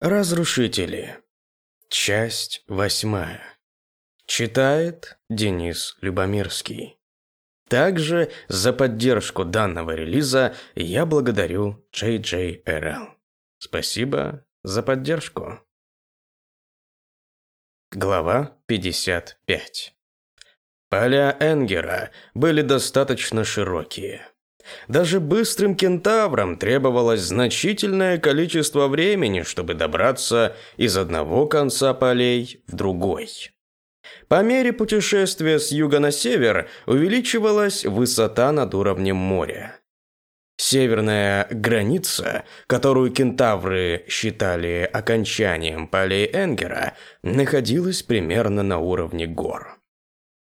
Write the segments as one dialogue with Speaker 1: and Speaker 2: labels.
Speaker 1: Разрушители. Часть восьмая. Читает Денис Любомирский. Также за поддержку данного релиза я благодарю JJRL. Спасибо за поддержку. Глава 55. Поля Энгера были достаточно широкие. Даже быстрым кентаврам требовалось значительное количество времени, чтобы добраться из одного конца полей в другой. По мере путешествия с юга на север увеличивалась высота над уровнем моря. Северная граница, которую кентавры считали окончанием полей Энгера, находилась примерно на уровне гор.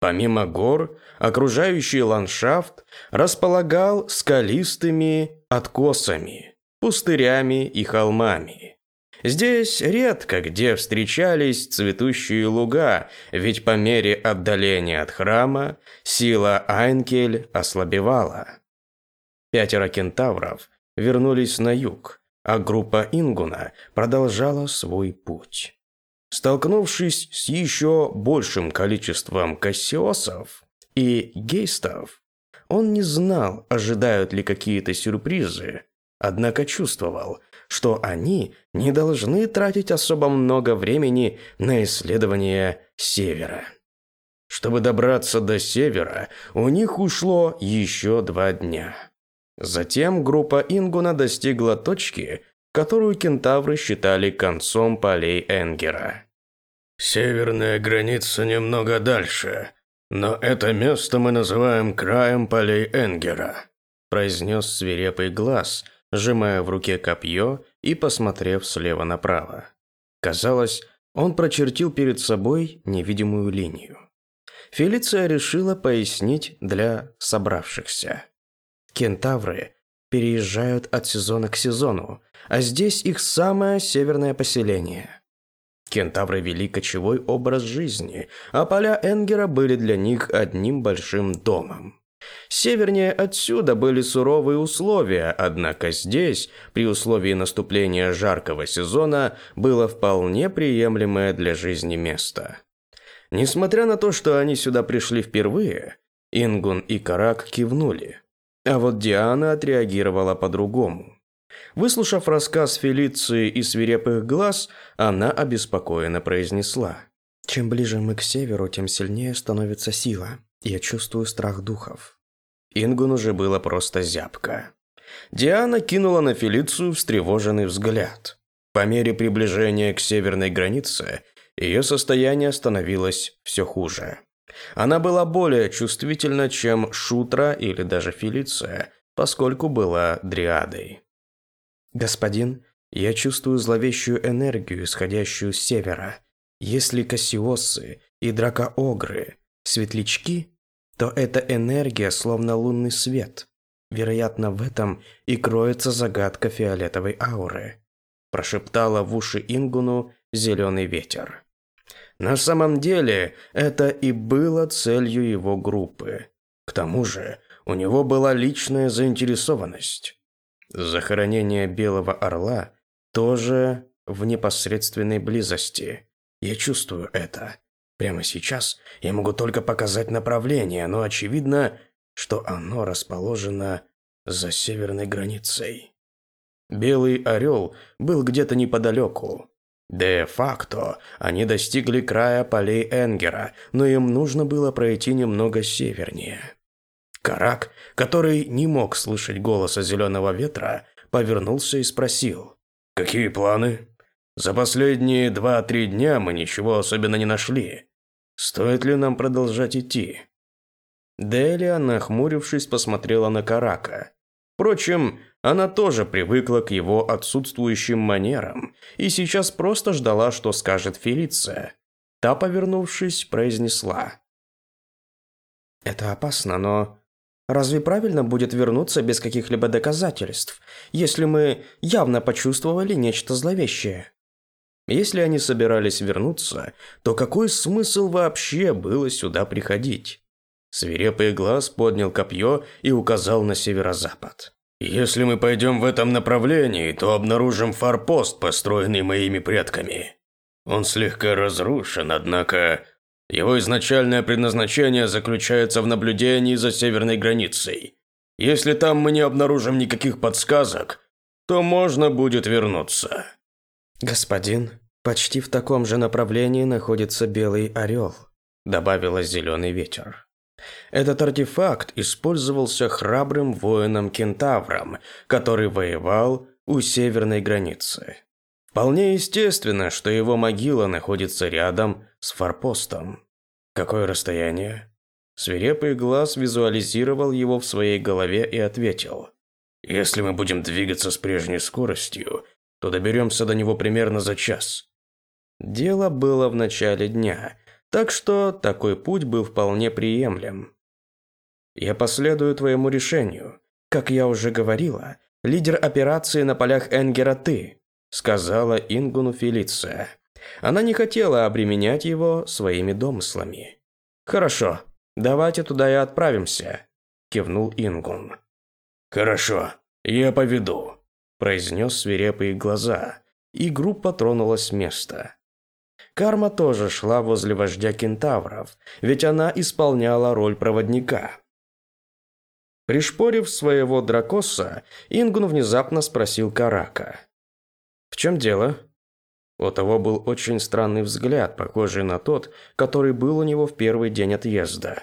Speaker 1: Помимо гор, окружающий ландшафт располагал скалистыми откосами, пустырями и холмами. Здесь редко где встречались цветущие луга, ведь по мере отдаления от храма сила Айнкель ослабевала. Пятеро кентавров вернулись на юг, а группа Ингуна продолжала свой путь. Столкнувшись с еще большим количеством кассиосов и гейстов, он не знал, ожидают ли какие-то сюрпризы, однако чувствовал, что они не должны тратить особо много времени на исследование севера. Чтобы добраться до севера, у них ушло еще два дня. Затем группа Ингуна достигла точки, которую кентавры считали концом полей Энгера.
Speaker 2: «Северная граница немного дальше, но это место мы называем краем полей Энгера»,
Speaker 1: произнес свирепый глаз, сжимая в руке копье и посмотрев слева направо. Казалось, он прочертил перед собой невидимую линию. Фелиция решила пояснить для собравшихся. Кентавры переезжают от сезона к сезону, а здесь их самое северное поселение. Кентавры вели кочевой образ жизни, а поля Энгера были для них одним большим домом. Севернее отсюда были суровые условия, однако здесь, при условии наступления жаркого сезона, было вполне приемлемое для жизни место. Несмотря на то, что они сюда пришли впервые, Ингун и Карак кивнули. А вот Диана отреагировала по-другому. Выслушав рассказ Фелиции и свирепых глаз, она обеспокоенно произнесла. «Чем ближе мы к северу, тем сильнее становится сила. Я чувствую страх духов». Ингун уже было просто зябко. Диана кинула на Фелицию встревоженный взгляд. По мере приближения к северной границе, ее состояние становилось все хуже. Она была более чувствительна, чем Шутра или даже Фелиция, поскольку была дриадой. «Господин, я чувствую зловещую энергию, исходящую с севера. Если Кассиосы и Дракоогры – светлячки, то эта энергия словно лунный свет. Вероятно, в этом и кроется загадка фиолетовой ауры», – прошептала в уши Ингуну зеленый ветер. На самом деле, это и было целью его группы. К тому же, у него была личная заинтересованность. Захоронение Белого Орла тоже в непосредственной близости. Я чувствую это. Прямо сейчас я могу только показать направление, но очевидно, что оно расположено за северной границей. Белый Орел был где-то неподалеку, Де-факто они достигли края полей Энгера, но им нужно было пройти немного севернее. Карак, который не мог слышать голоса зеленого ветра, повернулся и спросил.
Speaker 2: «Какие планы? За последние два-три дня мы ничего особенно не нашли. Стоит ли нам продолжать идти?»
Speaker 1: Делия, нахмурившись, посмотрела на Карака. Впрочем, она тоже привыкла к его отсутствующим манерам и сейчас просто ждала, что скажет Фелиция. Та, повернувшись, произнесла. «Это опасно, но разве правильно будет вернуться без каких-либо доказательств, если мы явно почувствовали нечто зловещее?» Если они собирались вернуться, то какой смысл вообще было сюда приходить? Свирепый глаз поднял копье и указал на северо-запад.
Speaker 2: Если мы пойдем в этом направлении, то обнаружим форпост, построенный моими предками. Он слегка разрушен, однако его изначальное предназначение заключается в наблюдении за северной границей. Если там мы не обнаружим никаких подсказок, то можно будет вернуться.
Speaker 1: Господин, почти в таком же направлении находится Белый Орел, добавила Зеленый Ветер. Этот артефакт использовался храбрым воином-кентавром, который воевал у северной границы. Вполне естественно, что его могила находится рядом с форпостом. Какое расстояние? Свирепый глаз визуализировал его в своей голове и ответил. «Если мы будем двигаться с прежней скоростью, то доберемся до него примерно за час». Дело было в начале дня, так что такой путь был вполне приемлем. «Я последую твоему решению. Как я уже говорила, лидер операции на полях Энгера ты», сказала Ингуну Фелиция. Она не хотела обременять его своими домыслами. «Хорошо, давайте туда и отправимся», кивнул Ингун.
Speaker 2: «Хорошо, я поведу», произнес свирепые глаза, и группа тронулась с места.
Speaker 1: Карма тоже шла возле вождя кентавров, ведь она исполняла роль проводника. Пришпорив своего дракоса, Ингун внезапно спросил Карака. «В чем дело?» У того был очень странный взгляд, похожий на тот, который был у него в первый день отъезда.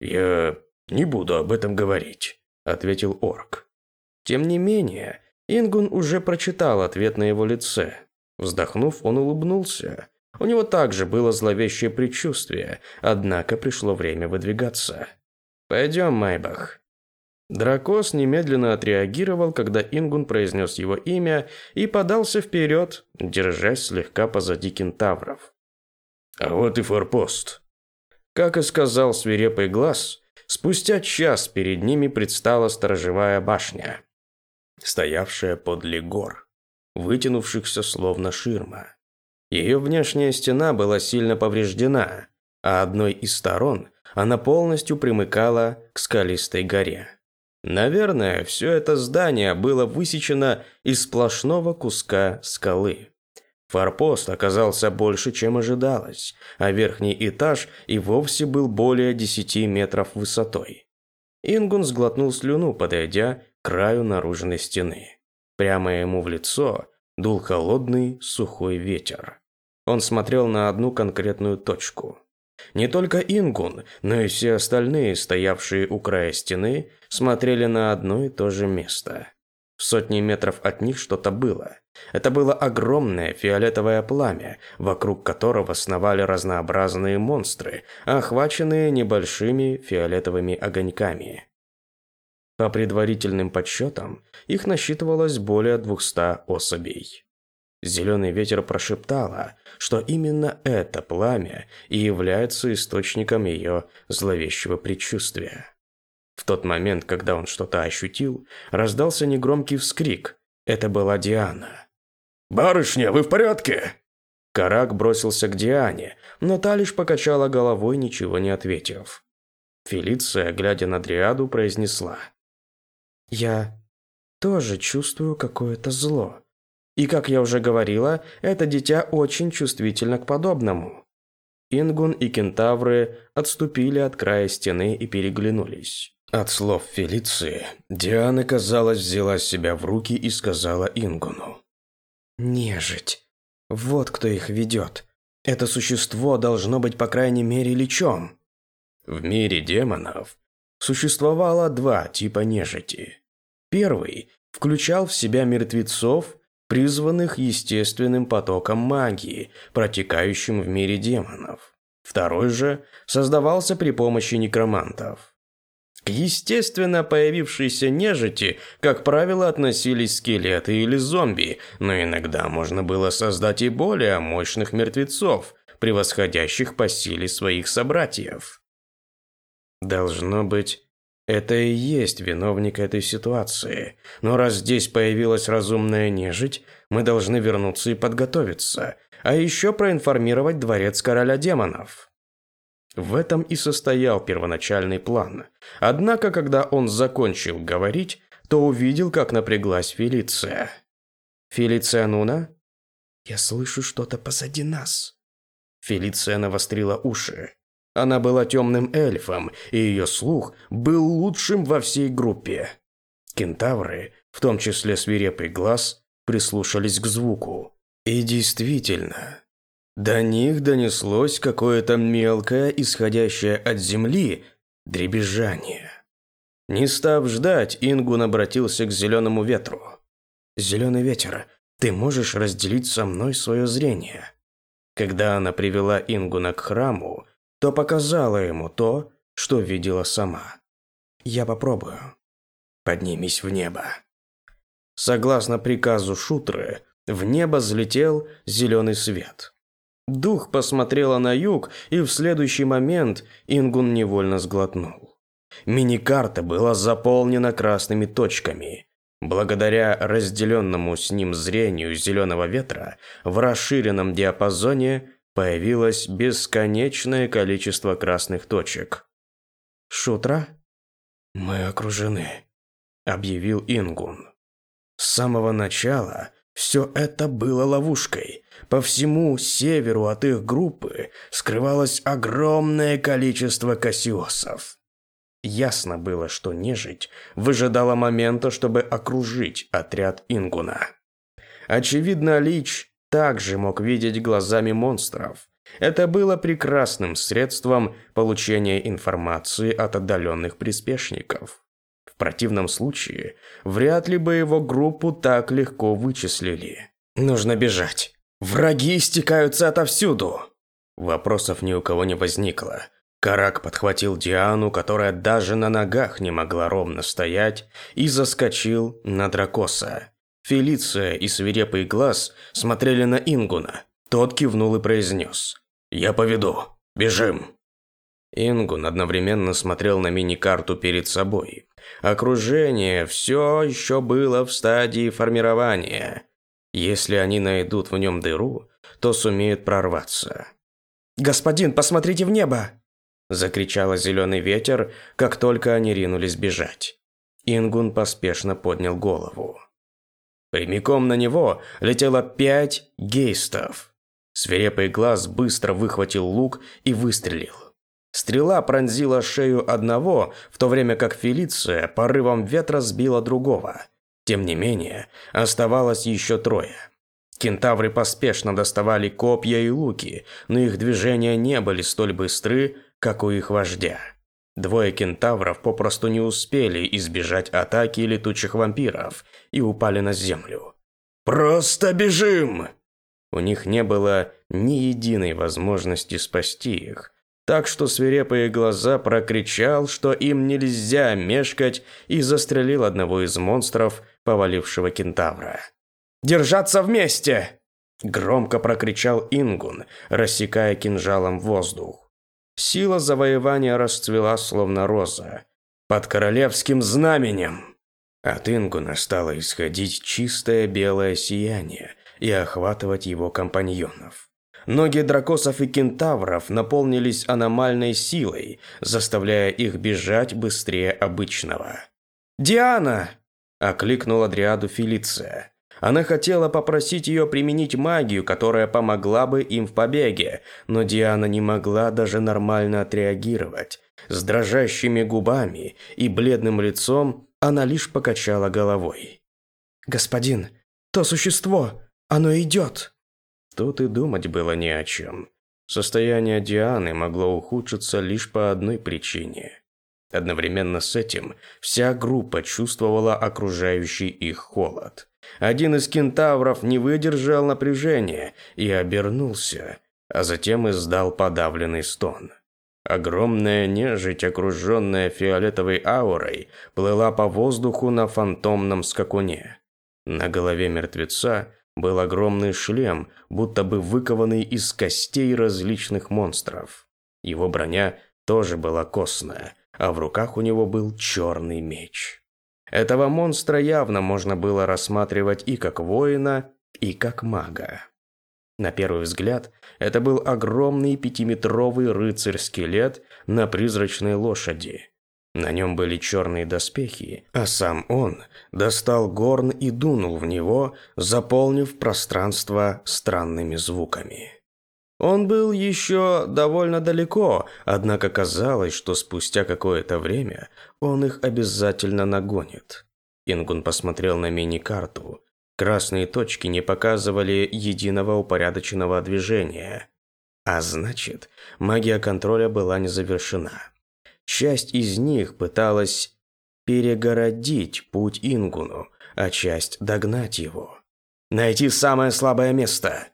Speaker 2: «Я не буду об этом говорить», – ответил орк.
Speaker 1: Тем не менее, Ингун уже прочитал ответ на его лице. Вздохнув, он улыбнулся. У него также было зловещее предчувствие, однако пришло время выдвигаться. «Пойдем, Майбах». Дракос немедленно отреагировал, когда Ингун произнес его имя и подался вперед, держась слегка позади кентавров.
Speaker 2: «А вот и форпост».
Speaker 1: Как и сказал свирепый глаз, спустя час перед ними предстала сторожевая башня, стоявшая подле гор, вытянувшихся словно ширма. Ее внешняя стена была сильно повреждена, а одной из сторон она полностью примыкала к скалистой горе. Наверное, все это здание было высечено из сплошного куска скалы. Форпост оказался больше, чем ожидалось, а верхний этаж и вовсе был более 10 метров высотой. Ингун сглотнул слюну, подойдя к краю наружной стены. Прямо ему в лицо дул холодный, сухой ветер. Он смотрел на одну конкретную точку. Не только Ингун, но и все остальные, стоявшие у края стены, смотрели на одно и то же место. В сотни метров от них что-то было. Это было огромное фиолетовое пламя, вокруг которого сновали разнообразные монстры, охваченные небольшими фиолетовыми огоньками. По предварительным подсчетам, их насчитывалось более 200 особей. Зеленый ветер прошептала, что именно это пламя и является источником ее зловещего предчувствия. В тот момент, когда он что-то ощутил, раздался негромкий вскрик. Это была Диана.
Speaker 2: «Барышня, вы в порядке?»
Speaker 1: Карак бросился к Диане, но та лишь покачала головой, ничего не ответив. Фелиция, глядя на Дриаду, произнесла. Я тоже чувствую какое-то зло. И, как я уже говорила, это дитя очень чувствительно к подобному. Ингун и кентавры отступили от края стены и переглянулись. От слов Фелиции, Диана, казалось, взяла себя в руки и сказала Ингуну. «Нежить. Вот кто их ведет. Это существо должно быть, по крайней мере, лечом». В мире демонов Существовало два типа нежити. Первый включал в себя мертвецов, призванных естественным потоком магии, протекающим в мире демонов. Второй же создавался при помощи некромантов. К естественно появившейся нежити, как правило, относились скелеты или зомби, но иногда можно было создать и более мощных мертвецов, превосходящих по силе своих собратьев. Должно быть, это и есть виновник этой ситуации. Но раз здесь появилась разумная нежить, мы должны вернуться и подготовиться, а еще проинформировать дворец короля демонов. В этом и состоял первоначальный план. Однако, когда он закончил говорить, то увидел, как напряглась Фелиция. «Фелиция Нуна?» «Я слышу что-то позади нас». Фелиция навострила уши. Она была темным эльфом, и ее слух был лучшим во всей группе. Кентавры, в том числе свирепый глаз, прислушались к звуку. И действительно, до них донеслось какое-то мелкое, исходящее от земли, дребезжание. Не став ждать, Ингун обратился к зеленому ветру. «Зеленый ветер, ты можешь разделить со мной свое зрение?» Когда она привела Ингуна к храму, то показала ему то, что видела сама. «Я попробую. Поднимись в небо». Согласно приказу Шутры, в небо взлетел зеленый свет. Дух посмотрела на юг, и в следующий момент Ингун невольно сглотнул. Мини-карта была заполнена красными точками. Благодаря разделенному с ним зрению зеленого ветра, в расширенном диапазоне появилось бесконечное количество красных точек. «Шутра?» «Мы окружены», – объявил Ингун. С самого начала все это было ловушкой. По всему северу от их группы скрывалось огромное количество кассиосов. Ясно было, что нежить выжидала момента, чтобы окружить отряд Ингуна. Очевидно, Лич также мог видеть глазами монстров. Это было прекрасным средством получения информации от отдаленных приспешников. В противном случае, вряд ли бы его группу так легко вычислили. «Нужно бежать. Враги стекаются отовсюду!» Вопросов ни у кого не возникло. Карак подхватил Диану, которая даже на ногах не могла ровно стоять, и заскочил на Дракоса. Фелиция и свирепый глаз смотрели на Ингуна. Тот кивнул и произнес. «Я поведу. Бежим!» Ингун одновременно смотрел на мини-карту перед собой. Окружение все еще было в стадии формирования. Если они найдут в нем дыру, то сумеют прорваться. «Господин, посмотрите в небо!» Закричала зеленый ветер, как только они ринулись бежать. Ингун поспешно поднял голову. Прямиком на него летело пять гейстов. Свирепый глаз быстро выхватил лук и выстрелил. Стрела пронзила шею одного, в то время как Фелиция порывом ветра сбила другого. Тем не менее, оставалось еще трое. Кентавры поспешно доставали копья и луки, но их движения не были столь быстры, как у их вождя. Двое кентавров попросту не успели избежать атаки летучих вампиров и упали на землю. «Просто бежим!» У них не было ни единой возможности спасти их, так что свирепые глаза прокричал, что им нельзя мешкать, и застрелил одного из монстров, повалившего кентавра. «Держаться вместе!» Громко прокричал Ингун, рассекая кинжалом воздух. Сила завоевания расцвела словно роза. Под королевским знаменем. От Ингуна стало исходить чистое белое сияние и охватывать его компаньонов. Ноги дракосов и кентавров наполнились аномальной силой, заставляя их бежать быстрее обычного. «Диана!» – окликнула Дриаду Фелиция. Она хотела попросить ее применить магию, которая помогла бы им в побеге, но Диана не могла даже нормально отреагировать. С дрожащими губами и бледным лицом она лишь покачала головой. «Господин, то существо, оно идет!» Тут и думать было не о чем. Состояние Дианы могло ухудшиться лишь по одной причине. Одновременно с этим вся группа чувствовала окружающий их холод. Один из кентавров не выдержал напряжения и обернулся, а затем издал подавленный стон. Огромная нежить, окруженная фиолетовой аурой, плыла по воздуху на фантомном скакуне. На голове мертвеца был огромный шлем, будто бы выкованный из костей различных монстров. Его броня тоже была костная, а в руках у него был черный меч. Этого монстра явно можно было рассматривать и как воина, и как мага. На первый взгляд, это был огромный пятиметровый рыцарь-скелет на призрачной лошади. На нем были черные доспехи, а сам он достал горн и дунул в него, заполнив пространство странными звуками. Он был еще довольно далеко, однако казалось, что спустя какое-то время он их обязательно нагонит. Ингун посмотрел на мини-карту. Красные точки не показывали единого упорядоченного движения. А значит, магия контроля была не завершена. Часть из них пыталась перегородить путь Ингуну, а часть догнать его. Найти самое слабое место.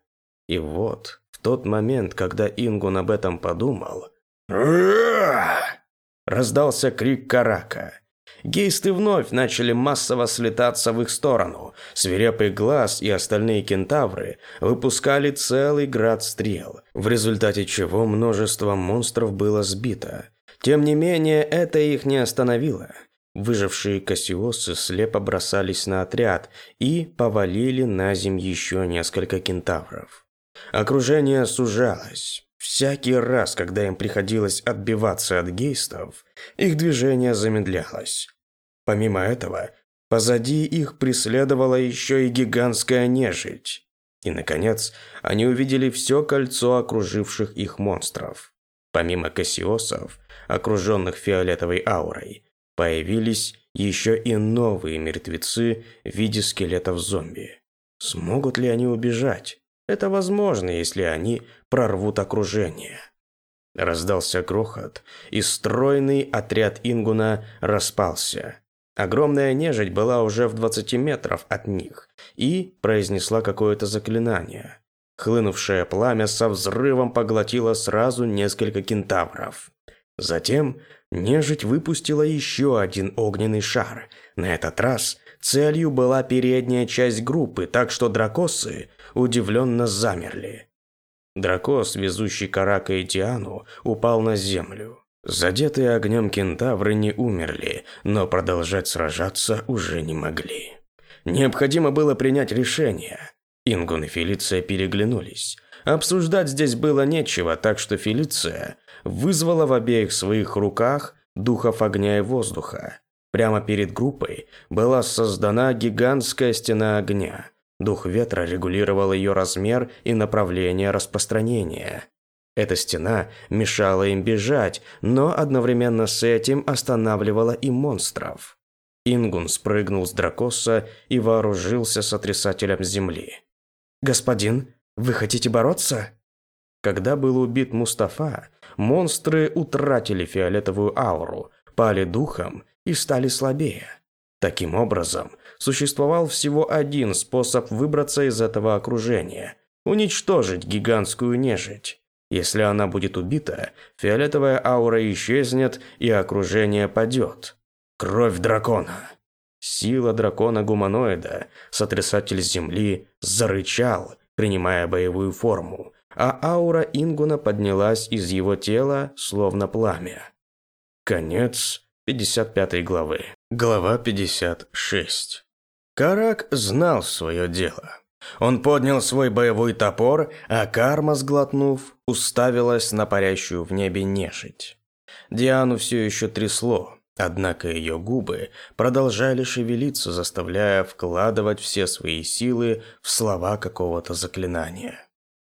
Speaker 1: И вот, тот момент, когда Ингун об этом подумал, раздался крик Карака. Гейсты вновь начали массово слетаться в их сторону. Свирепый глаз и остальные кентавры выпускали целый град стрел, в результате чего множество монстров было сбито. Тем не менее, это их не остановило. Выжившие кассиосы слепо бросались на отряд и повалили на земь еще несколько кентавров. Окружение сужалось. Всякий раз, когда им приходилось отбиваться от гейстов, их движение замедлялось. Помимо этого, позади их преследовала еще и гигантская нежить. И, наконец, они увидели все кольцо окруживших их монстров. Помимо кассиосов, окруженных фиолетовой аурой, появились еще и новые мертвецы в виде скелетов зомби. Смогут ли они убежать? Это возможно, если они прорвут окружение. Раздался грохот, и стройный отряд Ингуна распался. Огромная нежить была уже в 20 метров от них и произнесла какое-то заклинание. Хлынувшее пламя со взрывом поглотило сразу несколько кентавров. Затем нежить выпустила еще один огненный шар. На этот раз целью была передняя часть группы, так что дракосы удивленно замерли. Дракос, везущий Карака и Тиану, упал на землю. Задетые огнем кентавры не умерли, но продолжать сражаться уже не могли. Необходимо было принять решение. Ингун и Фелиция переглянулись. Обсуждать здесь было нечего, так что Фелиция вызвала в обеих своих руках духов огня и воздуха. Прямо перед группой была создана гигантская стена огня. Дух ветра регулировал ее размер и направление распространения. Эта стена мешала им бежать, но одновременно с этим останавливала и монстров. Ингун спрыгнул с дракоса и вооружился сотрясателем земли. «Господин, вы хотите бороться?» Когда был убит Мустафа, монстры утратили фиолетовую ауру, пали духом и стали слабее. Таким образом, существовал всего один способ выбраться из этого окружения – уничтожить гигантскую нежить. Если она будет убита, фиолетовая аура исчезнет и окружение падет. Кровь дракона. Сила дракона-гуманоида, сотрясатель земли, зарычал, принимая боевую форму, а аура Ингуна поднялась из его тела, словно пламя. Конец 55 главы. Глава 56. Карак знал свое дело. Он поднял свой боевой топор, а карма, сглотнув, уставилась на парящую в небе нежить. Диану все еще трясло, однако ее губы продолжали шевелиться, заставляя вкладывать все свои силы в слова какого-то заклинания.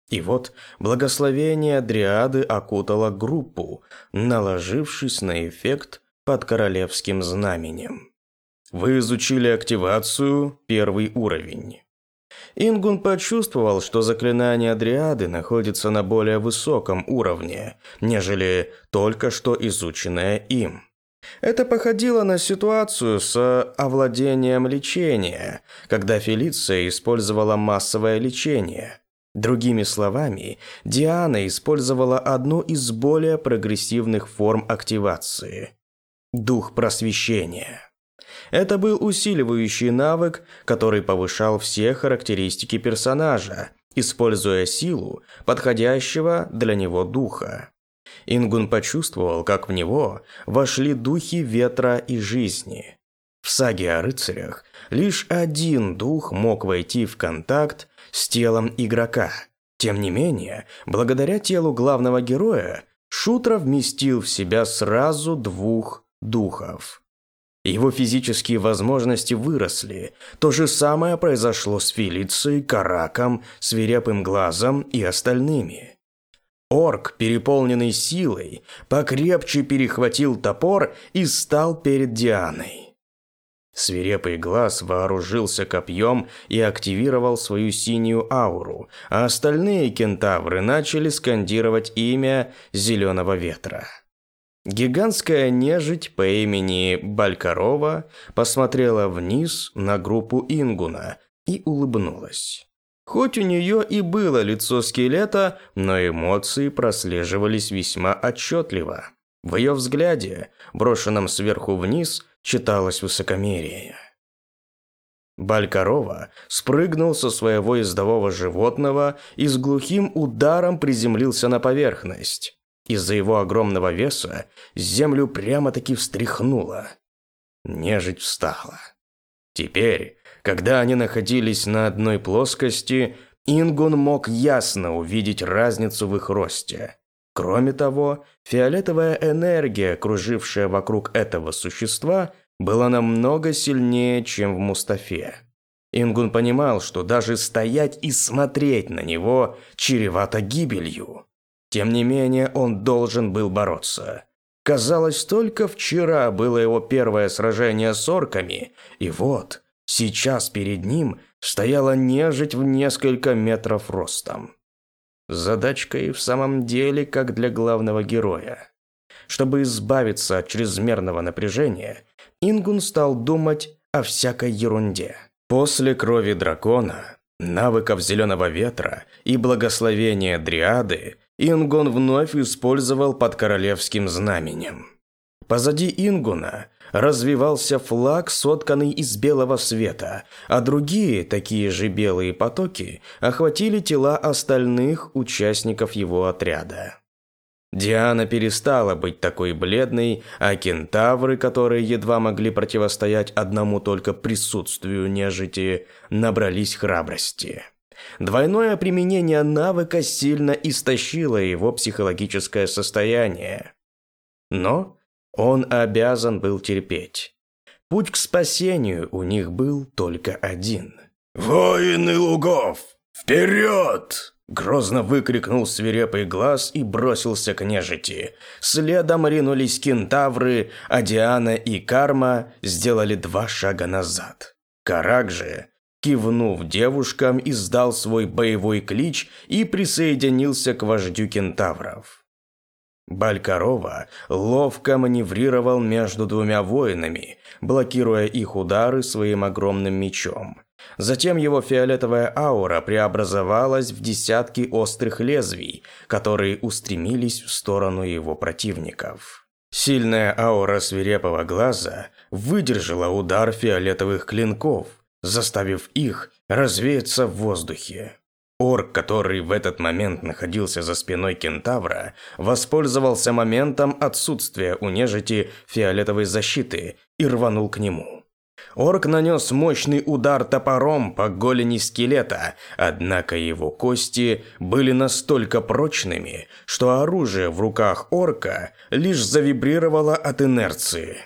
Speaker 1: И вот благословение Дриады окутало группу, наложившись на эффект под королевским знаменем. Вы изучили активацию первый уровень. Ингун почувствовал, что заклинание Адриады находится на более высоком уровне, нежели только что изученное им. Это походило на ситуацию с овладением лечения, когда Фелиция использовала массовое лечение. Другими словами, Диана использовала одну из более прогрессивных форм активации – дух просвещения. Это был усиливающий навык, который повышал все характеристики персонажа, используя силу подходящего для него духа. Ингун почувствовал, как в него вошли духи ветра и жизни. В саге о рыцарях лишь один дух мог войти в контакт с телом игрока. Тем не менее, благодаря телу главного героя, Шутра вместил в себя сразу двух духов. Его физические возможности выросли. То же самое произошло с Фелицией, Караком, Свирепым Глазом и остальными. Орк, переполненный силой, покрепче перехватил топор и стал перед Дианой. Свирепый глаз вооружился копьем и активировал свою синюю ауру, а остальные кентавры начали скандировать имя Зеленого Ветра. Гигантская нежить по имени Балькарова посмотрела вниз на группу Ингуна и улыбнулась. Хоть у нее и было лицо скелета, но эмоции прослеживались весьма отчетливо. В ее взгляде, брошенном сверху вниз, читалось высокомерие. Балькарова спрыгнул со своего ездового животного и с глухим ударом приземлился на поверхность. Из-за его огромного веса землю прямо-таки встряхнуло. Нежить встала. Теперь, когда они находились на одной плоскости, Ингун мог ясно увидеть разницу в их росте. Кроме того, фиолетовая энергия, кружившая вокруг этого существа, была намного сильнее, чем в Мустафе. Ингун понимал, что даже стоять и смотреть на него чревато гибелью. Тем не менее, он должен был бороться. Казалось, только вчера было его первое сражение с орками, и вот, сейчас перед ним стояла нежить в несколько метров ростом. Задачка и в самом деле как для главного героя. Чтобы избавиться от чрезмерного напряжения, Ингун стал думать о всякой ерунде. После крови дракона, навыков зеленого ветра и благословения дриады, Ингон вновь использовал под королевским знаменем. Позади Ингуна развивался флаг, сотканный из белого света, а другие, такие же белые потоки, охватили тела остальных участников его отряда. Диана перестала быть такой бледной, а кентавры, которые едва могли противостоять одному только присутствию нежити, набрались храбрости. Двойное применение навыка сильно истощило его психологическое состояние. Но он обязан был терпеть. Путь к спасению у них был только один.
Speaker 2: «Воины лугов, вперед!»
Speaker 1: Грозно выкрикнул свирепый глаз и бросился к нежити. Следом ринулись кентавры, а Диана и Карма сделали два шага назад. Карак же Кивнув девушкам, издал свой боевой клич и присоединился к вождю кентавров. Балькарова ловко маневрировал между двумя воинами, блокируя их удары своим огромным мечом. Затем его фиолетовая аура преобразовалась в десятки острых лезвий, которые устремились в сторону его противников. Сильная аура свирепого глаза выдержала удар фиолетовых клинков – заставив их развеяться в воздухе. Орк, который в этот момент находился за спиной кентавра, воспользовался моментом отсутствия у нежити фиолетовой защиты и рванул к нему. Орк нанес мощный удар топором по голени скелета, однако его кости были настолько прочными, что оружие в руках орка лишь завибрировало от инерции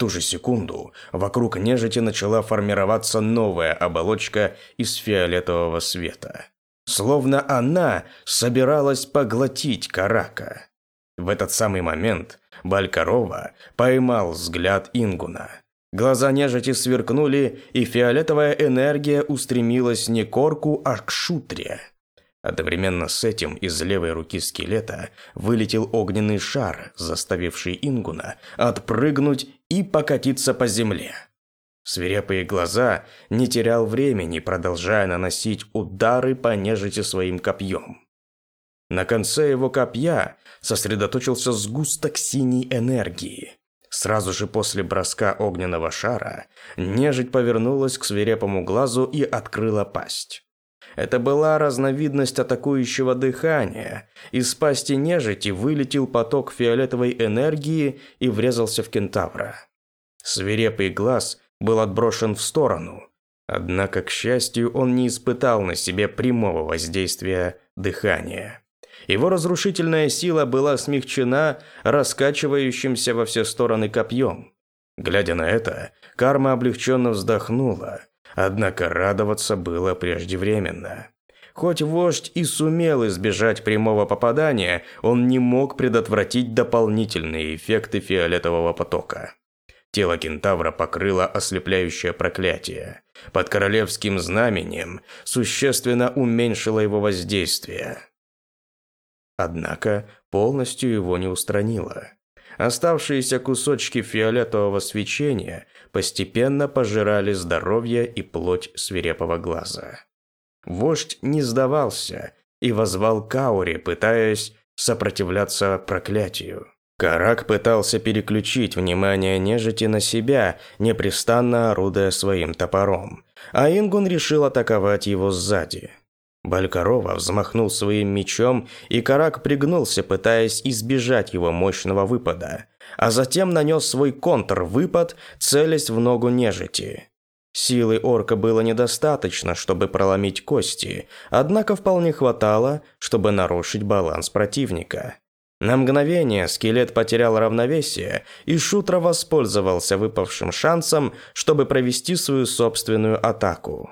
Speaker 1: ту же секунду вокруг нежити начала формироваться новая оболочка из фиолетового света. Словно она собиралась поглотить Карака. В этот самый момент Балькарова поймал взгляд Ингуна. Глаза нежити сверкнули, и фиолетовая энергия устремилась не к орку, а к шутре. Одновременно с этим из левой руки скелета вылетел огненный шар, заставивший Ингуна отпрыгнуть и покатиться по земле. Свирепые глаза не терял времени, продолжая наносить удары по нежити своим копьем. На конце его копья сосредоточился сгусток синей энергии. Сразу же после броска огненного шара нежить повернулась к свирепому глазу и открыла пасть. Это была разновидность атакующего дыхания. Из пасти нежити вылетел поток фиолетовой энергии и врезался в кентавра. Свирепый глаз был отброшен в сторону. Однако, к счастью, он не испытал на себе прямого воздействия дыхания. Его разрушительная сила была смягчена раскачивающимся во все стороны копьем. Глядя на это, карма облегченно вздохнула, однако радоваться было преждевременно. Хоть вождь и сумел избежать прямого попадания, он не мог предотвратить дополнительные эффекты фиолетового потока. Тело кентавра покрыло ослепляющее проклятие. Под королевским знаменем существенно уменьшило его воздействие. Однако полностью его не устранило. Оставшиеся кусочки фиолетового свечения постепенно пожирали здоровье и плоть свирепого глаза. Вождь не сдавался и возвал Каури, пытаясь сопротивляться проклятию. Карак пытался переключить внимание нежити на себя, непрестанно орудуя своим топором, а Ингун решил атаковать его сзади. Балькарова взмахнул своим мечом, и Карак пригнулся, пытаясь избежать его мощного выпада, а затем нанес свой контр-выпад, целясь в ногу нежити. Силы орка было недостаточно, чтобы проломить кости, однако вполне хватало, чтобы нарушить баланс противника. На мгновение скелет потерял равновесие, и Шутра воспользовался выпавшим шансом, чтобы провести свою собственную атаку.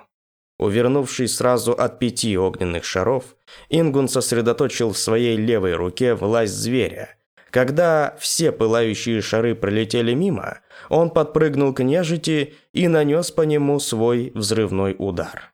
Speaker 1: Увернувшись сразу от пяти огненных шаров, Ингун сосредоточил в своей левой руке власть зверя. Когда все пылающие шары пролетели мимо, он подпрыгнул к нежити и нанес по нему свой взрывной удар.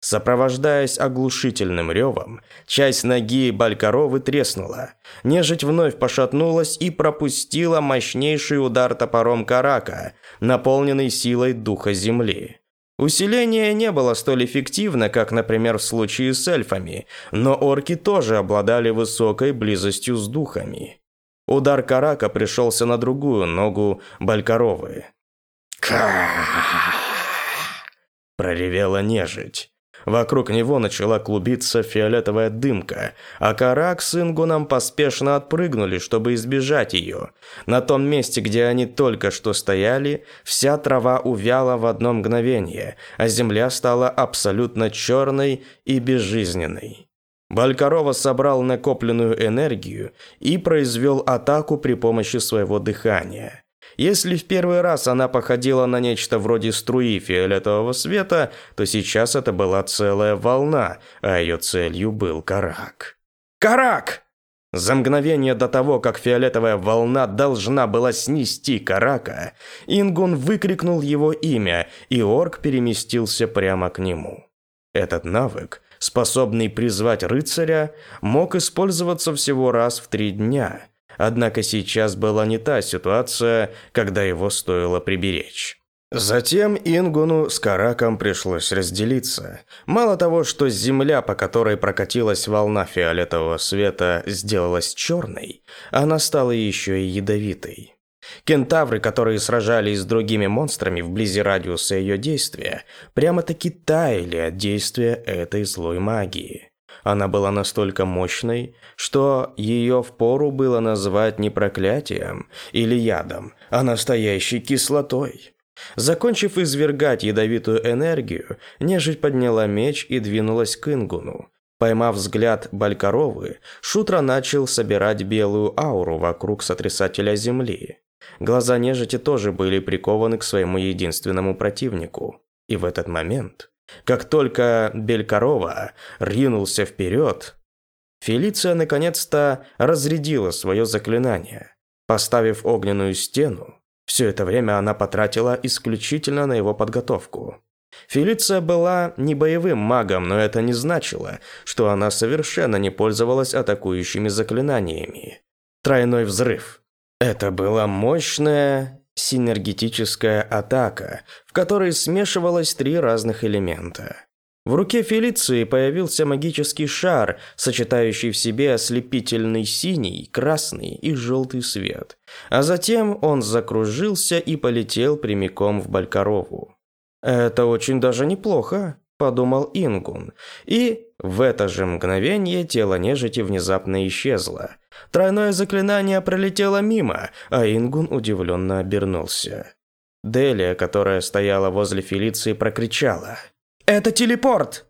Speaker 1: Сопровождаясь оглушительным ревом, часть ноги Балькаровы треснула. Нежить вновь пошатнулась и пропустила мощнейший удар топором Карака, наполненный силой духа земли. Усиление не было столь эффективно, как, например, в случае с эльфами, но орки тоже обладали высокой близостью с духами. Удар Карака пришелся на другую ногу Балькаровы. «Ка!» Проревела нежить. Вокруг него начала клубиться фиолетовая дымка, а Карак с Ингуном поспешно отпрыгнули, чтобы избежать ее. На том месте, где они только что стояли, вся трава увяла в одно мгновение, а земля стала абсолютно черной и безжизненной. Балькарова собрал накопленную энергию и произвел атаку при помощи своего дыхания. Если в первый раз она походила на нечто вроде струи фиолетового света, то сейчас это была целая волна, а ее целью был карак. «Карак!» За мгновение до того, как фиолетовая волна должна была снести Карака, Ингун выкрикнул его имя, и орк переместился прямо к нему. Этот навык, способный призвать рыцаря, мог использоваться всего раз в три дня – Однако сейчас была не та ситуация, когда его стоило приберечь. Затем Ингуну с Караком пришлось разделиться. Мало того, что земля, по которой прокатилась волна фиолетового света, сделалась черной, она стала еще и ядовитой. Кентавры, которые сражались с другими монстрами вблизи радиуса ее действия, прямо-таки таяли от действия этой злой магии. Она была настолько мощной, что ее впору было назвать не проклятием или ядом, а настоящей кислотой. Закончив извергать ядовитую энергию, нежить подняла меч и двинулась к Ингуну. Поймав взгляд Балькаровы, Шутра начал собирать белую ауру вокруг сотрясателя земли. Глаза нежити тоже были прикованы к своему единственному противнику. И в этот момент как только Белькарова ринулся вперед, Фелиция наконец-то разрядила свое заклинание. Поставив огненную стену, все это время она потратила исключительно на его подготовку. Фелиция была не боевым магом, но это не значило, что она совершенно не пользовалась атакующими заклинаниями. Тройной взрыв. Это была мощная синергетическая атака, в которой смешивалось три разных элемента. В руке Фелиции появился магический шар, сочетающий в себе ослепительный синий, красный и желтый свет. А затем он закружился и полетел прямиком в Балькарову. «Это очень даже неплохо», – подумал Ингун. И в это же мгновение тело нежити внезапно исчезло – Тройное заклинание пролетело мимо, а Ингун удивленно обернулся. Делия, которая стояла возле Фелиции, прокричала. «Это телепорт!»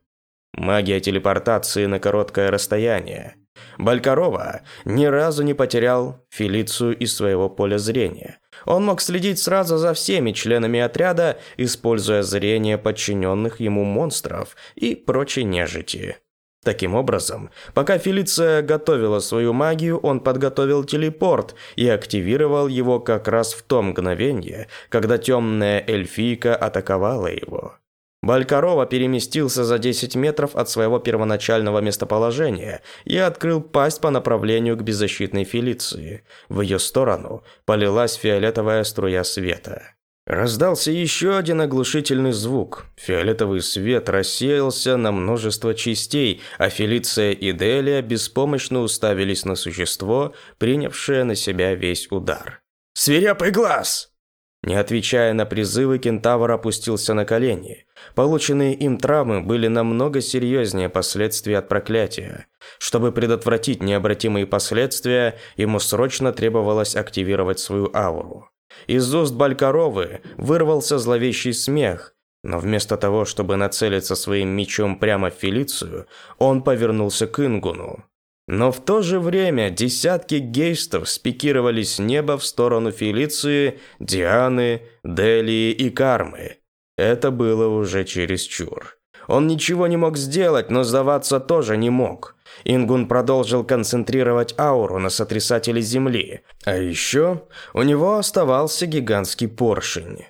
Speaker 1: Магия телепортации на короткое расстояние. Балькарова ни разу не потерял Фелицию из своего поля зрения. Он мог следить сразу за всеми членами отряда, используя зрение подчиненных ему монстров и прочей нежити. Таким образом, пока Фелиция готовила свою магию, он подготовил телепорт и активировал его как раз в то мгновение, когда темная эльфийка атаковала его. Балькарова переместился за 10 метров от своего первоначального местоположения и открыл пасть по направлению к беззащитной Фелиции. В ее сторону полилась фиолетовая струя света. Раздался еще один оглушительный звук. Фиолетовый свет рассеялся на множество частей, а Фелиция и Делия беспомощно уставились на существо, принявшее на себя весь удар. «Свирепый глаз!» Не отвечая на призывы, кентавр опустился на колени. Полученные им травмы были намного серьезнее последствий от проклятия. Чтобы предотвратить необратимые последствия, ему срочно требовалось активировать свою ауру. Из уст Балькаровы вырвался зловещий смех, но вместо того, чтобы нацелиться своим мечом прямо в Фелицию, он повернулся к Ингуну. Но в то же время десятки гейстов спикировали с неба в сторону Фелиции, Дианы, Делии и Кармы. Это было уже чересчур. Он ничего не мог сделать, но сдаваться тоже не мог. Ингун продолжил концентрировать ауру на сотрясателе земли. А еще у него оставался гигантский поршень.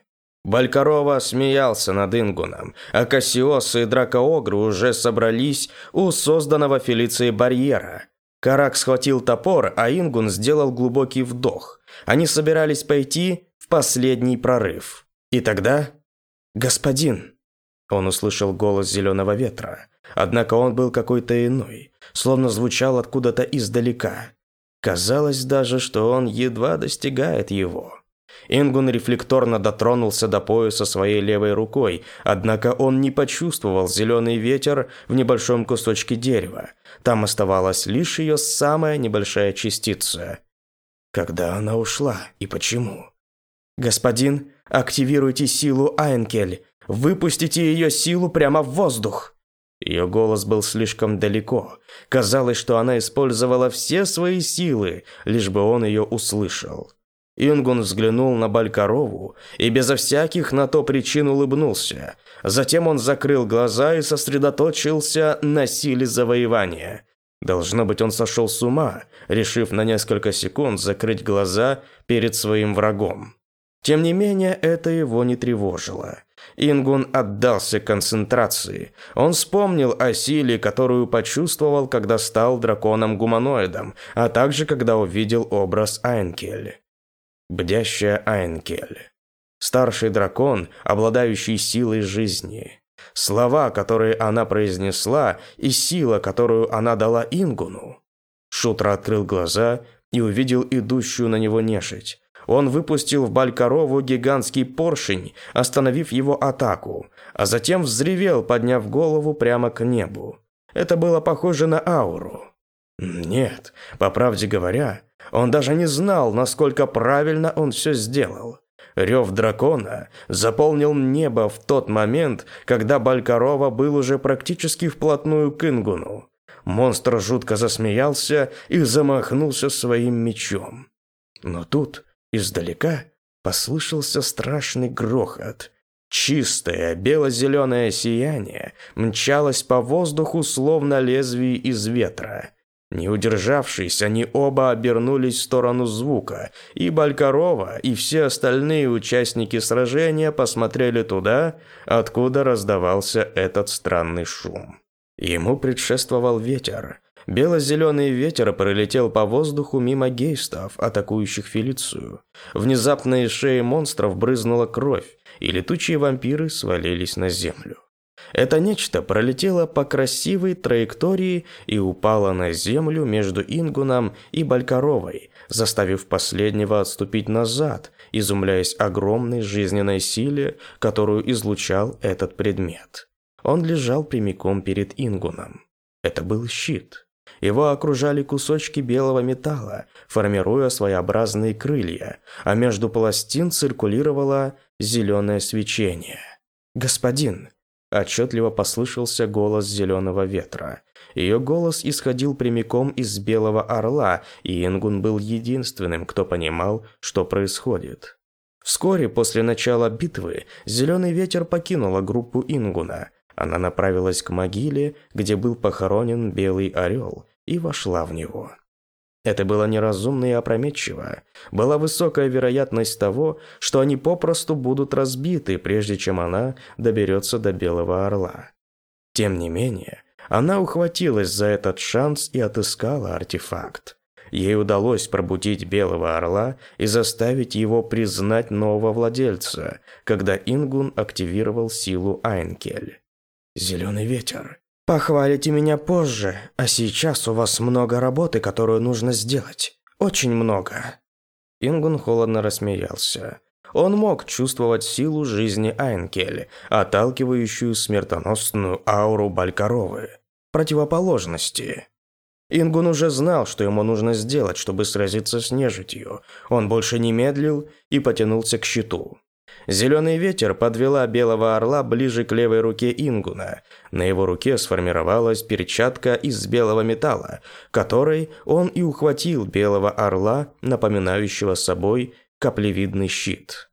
Speaker 1: Балькарова смеялся над Ингуном, а Кассиос и Дракоогры уже собрались у созданного Фелицией барьера. Карак схватил топор, а Ингун сделал глубокий вдох. Они собирались пойти в последний прорыв. И тогда... «Господин!» Он услышал голос зеленого ветра. Однако он был какой-то иной, словно звучал откуда-то издалека. Казалось даже, что он едва достигает его. Ингун рефлекторно дотронулся до пояса своей левой рукой, однако он не почувствовал зеленый ветер в небольшом кусочке дерева. Там оставалась лишь ее самая небольшая частица. Когда она ушла и почему? «Господин, активируйте силу Айнкель. Выпустите ее силу прямо в воздух!» Ее голос был слишком далеко. Казалось, что она использовала все свои силы, лишь бы он ее услышал. Ингун взглянул на Балькарову и безо всяких на то причин улыбнулся. Затем он закрыл глаза и сосредоточился на силе завоевания. Должно быть, он сошел с ума, решив на несколько секунд закрыть глаза перед своим врагом. Тем не менее, это его не тревожило. Ингун отдался концентрации. Он вспомнил о силе, которую почувствовал, когда стал драконом-гуманоидом, а также когда увидел образ Айнкель. Бдящая Айнкель. Старший дракон, обладающий силой жизни. Слова, которые она произнесла, и сила, которую она дала Ингуну. Шутра открыл глаза и увидел идущую на него нежить. Он выпустил в Балькарову гигантский поршень, остановив его атаку, а затем взревел, подняв голову прямо к небу. Это было похоже на ауру. Нет, по правде говоря, он даже не знал, насколько правильно он все сделал. Рев дракона заполнил небо в тот момент, когда Балькарова был уже практически вплотную к Ингуну. Монстр жутко засмеялся и замахнулся своим мечом. Но тут Издалека послышался страшный грохот. Чистое бело-зеленое сияние мчалось по воздуху, словно лезвие из ветра. Не удержавшись, они оба обернулись в сторону звука, и Балькарова, и все остальные участники сражения посмотрели туда, откуда раздавался этот странный шум. Ему предшествовал ветер, Бело-зеленый ветер пролетел по воздуху мимо гейстов, атакующих Фелицию. Внезапно из шеи монстров брызнула кровь, и летучие вампиры свалились на землю. Это нечто пролетело по красивой траектории и упало на землю между Ингуном и Балькаровой, заставив последнего отступить назад, изумляясь огромной жизненной силе, которую излучал этот предмет. Он лежал прямиком перед Ингуном. Это был щит. Его окружали кусочки белого металла, формируя своеобразные крылья, а между пластин циркулировало зеленое свечение. «Господин!» – отчетливо послышался голос зеленого ветра. Ее голос исходил прямиком из Белого Орла, и Ингун был единственным, кто понимал, что происходит. Вскоре после начала битвы Зеленый Ветер покинула группу Ингуна. Она направилась к могиле, где был похоронен Белый Орел, и вошла в него. Это было неразумно и опрометчиво. Была высокая вероятность того, что они попросту будут разбиты, прежде чем она доберется до Белого Орла. Тем не менее, она ухватилась за этот шанс и отыскала артефакт. Ей удалось пробудить Белого Орла и заставить его признать нового владельца, когда Ингун активировал силу Айнкель. «Зеленый ветер», Похвалите меня позже, а сейчас у вас много работы, которую нужно сделать. Очень много. Ингун холодно рассмеялся. Он мог чувствовать силу жизни Айнкель, отталкивающую смертоносную ауру Балькаровы, противоположности. Ингун уже знал, что ему нужно сделать, чтобы сразиться с нежитью. Он больше не медлил и потянулся к щиту. Зеленый ветер подвела белого орла ближе к левой руке Ингуна. На его руке сформировалась перчатка из белого металла, которой он и ухватил белого орла, напоминающего собой каплевидный щит.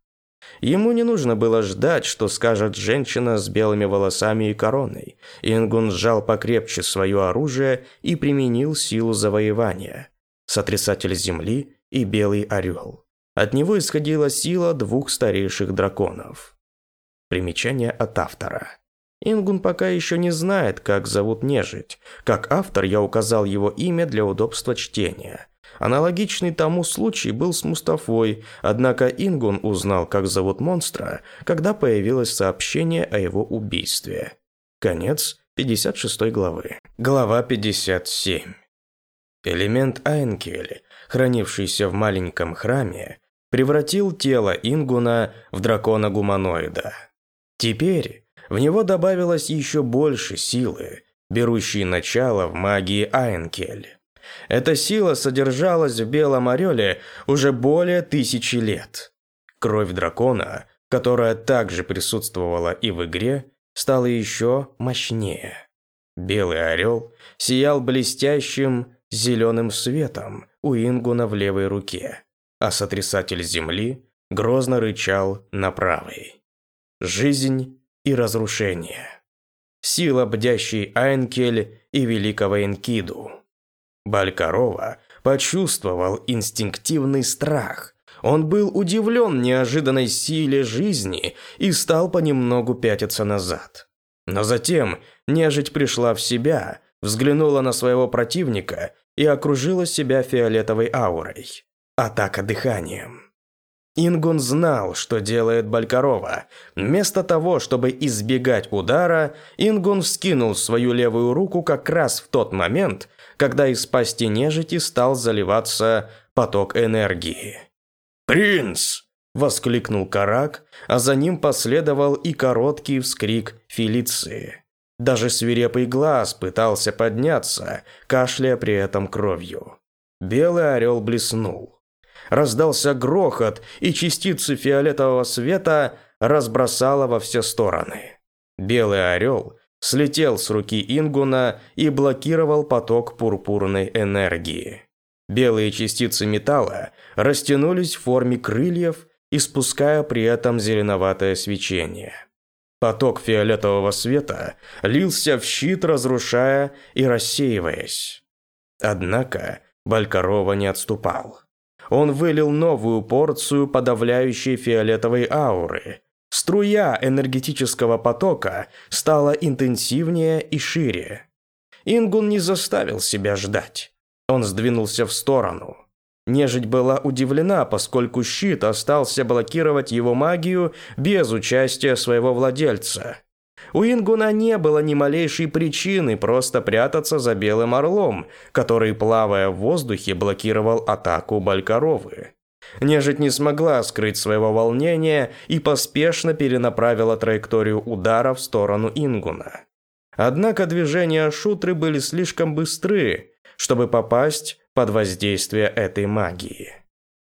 Speaker 1: Ему не нужно было ждать, что скажет женщина с белыми волосами и короной. Ингун сжал покрепче свое оружие и применил силу завоевания. Сотрясатель земли и белый орел. От него исходила сила двух старейших драконов. Примечание от автора. Ингун пока еще не знает, как зовут нежить. Как автор я указал его имя для удобства чтения. Аналогичный тому случай был с Мустафой, однако Ингун узнал, как зовут монстра, когда появилось сообщение о его убийстве. Конец 56 главы. Глава 57. Элемент Айнкель, хранившийся в маленьком храме, превратил тело Ингуна в дракона-гуманоида. Теперь в него добавилось еще больше силы, берущей начало в магии Айнкель. Эта сила содержалась в Белом Ореле уже более тысячи лет. Кровь дракона, которая также присутствовала и в игре, стала еще мощнее. Белый орел сиял блестящим зеленым светом у Ингуна в левой руке а сотрясатель земли грозно рычал на правой. Жизнь и разрушение. Сила бдящей Айнкель и великого Энкиду. Балькарова почувствовал инстинктивный страх. Он был удивлен неожиданной силе жизни и стал понемногу пятиться назад. Но затем нежить пришла в себя, взглянула на своего противника и окружила себя фиолетовой аурой. Атака дыханием. Ингун знал, что делает Балькарова. Вместо того, чтобы избегать удара, Ингун вскинул свою левую руку как раз в тот момент, когда из пасти нежити стал заливаться поток энергии. «Принц!» – воскликнул Карак, а за ним последовал и короткий вскрик Фелиции. Даже свирепый глаз пытался подняться, кашляя при этом кровью. Белый орел блеснул раздался грохот, и частицы фиолетового света разбросало во все стороны. Белый орел слетел с руки Ингуна и блокировал поток пурпурной энергии. Белые частицы металла растянулись в форме крыльев, испуская при этом зеленоватое свечение. Поток фиолетового света лился в щит, разрушая и рассеиваясь. Однако Балькарова не отступал он вылил новую порцию подавляющей фиолетовой ауры. Струя энергетического потока стала интенсивнее и шире. Ингун не заставил себя ждать. Он сдвинулся в сторону. Нежить была удивлена, поскольку щит остался блокировать его магию без участия своего владельца. У Ингуна не было ни малейшей причины просто прятаться за белым орлом, который, плавая в воздухе, блокировал атаку Балькаровы. Нежить не смогла скрыть своего волнения и поспешно перенаправила траекторию удара в сторону Ингуна. Однако движения шутры были слишком быстры, чтобы попасть под воздействие этой магии.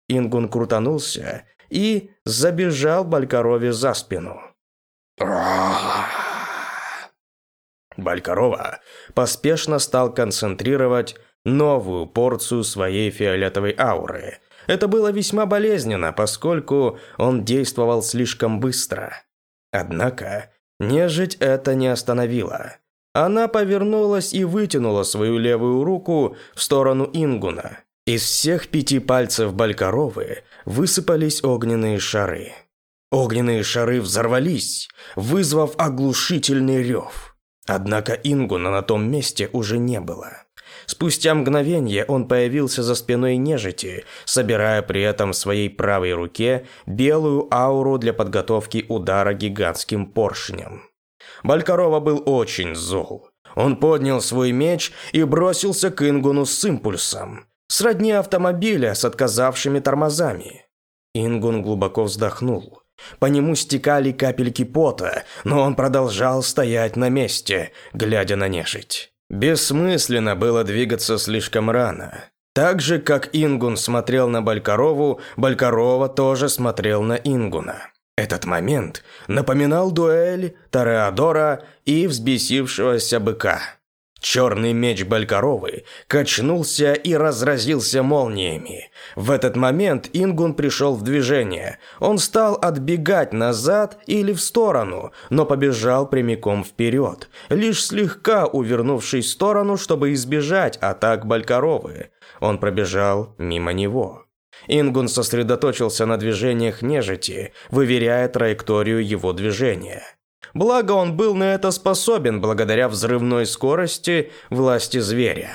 Speaker 1: Ингун крутанулся и забежал Балькарове за спину. Балькарова поспешно стал концентрировать новую порцию своей фиолетовой ауры. Это было весьма болезненно, поскольку он действовал слишком быстро. Однако, нежить это не остановило. Она повернулась и вытянула свою левую руку в сторону Ингуна. Из всех пяти пальцев Балькаровы высыпались огненные шары. Огненные шары взорвались, вызвав оглушительный рев. Однако Ингуна на том месте уже не было. Спустя мгновение он появился за спиной нежити, собирая при этом в своей правой руке белую ауру для подготовки удара гигантским поршнем. Балькарова был очень зол. Он поднял свой меч и бросился к Ингуну с импульсом, сродни автомобиля с отказавшими тормозами. Ингун глубоко вздохнул. По нему стекали капельки пота, но он продолжал стоять на месте, глядя на нежить. Бессмысленно было двигаться слишком рано. Так же, как Ингун смотрел на Балькарову, Балькарова тоже смотрел на Ингуна. Этот момент напоминал дуэль Тореадора и взбесившегося быка. Черный меч Балькаровы качнулся и разразился молниями. В этот момент Ингун пришел в движение. Он стал отбегать назад или в сторону, но побежал прямиком вперед, лишь слегка увернувшись в сторону, чтобы избежать атак Балькаровы. Он пробежал мимо него. Ингун сосредоточился на движениях нежити, выверяя траекторию его движения. Благо он был на это способен благодаря взрывной скорости власти зверя.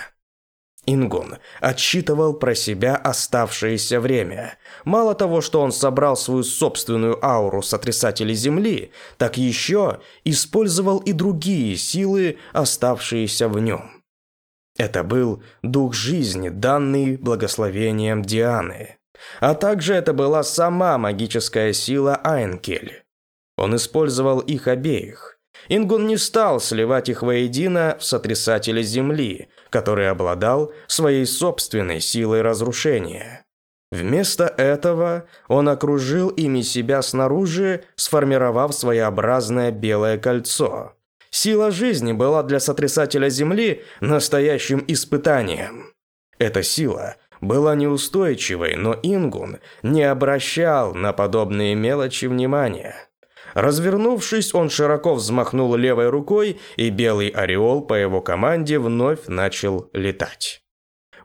Speaker 1: Ингун отсчитывал про себя оставшееся время. Мало того, что он собрал свою собственную ауру сотрясателей Земли, так еще использовал и другие силы, оставшиеся в нем. Это был дух жизни, данный благословением Дианы. А также это была сама магическая сила Айнкель. Он использовал их обеих. Ингун не стал сливать их воедино в сотрясателя земли, который обладал своей собственной силой разрушения. Вместо этого он окружил ими себя снаружи, сформировав своеобразное белое кольцо. Сила жизни была для сотрясателя земли настоящим испытанием. Эта сила была неустойчивой, но Ингун не обращал на подобные мелочи внимания. Развернувшись, он широко взмахнул левой рукой, и белый ореол по его команде вновь начал летать.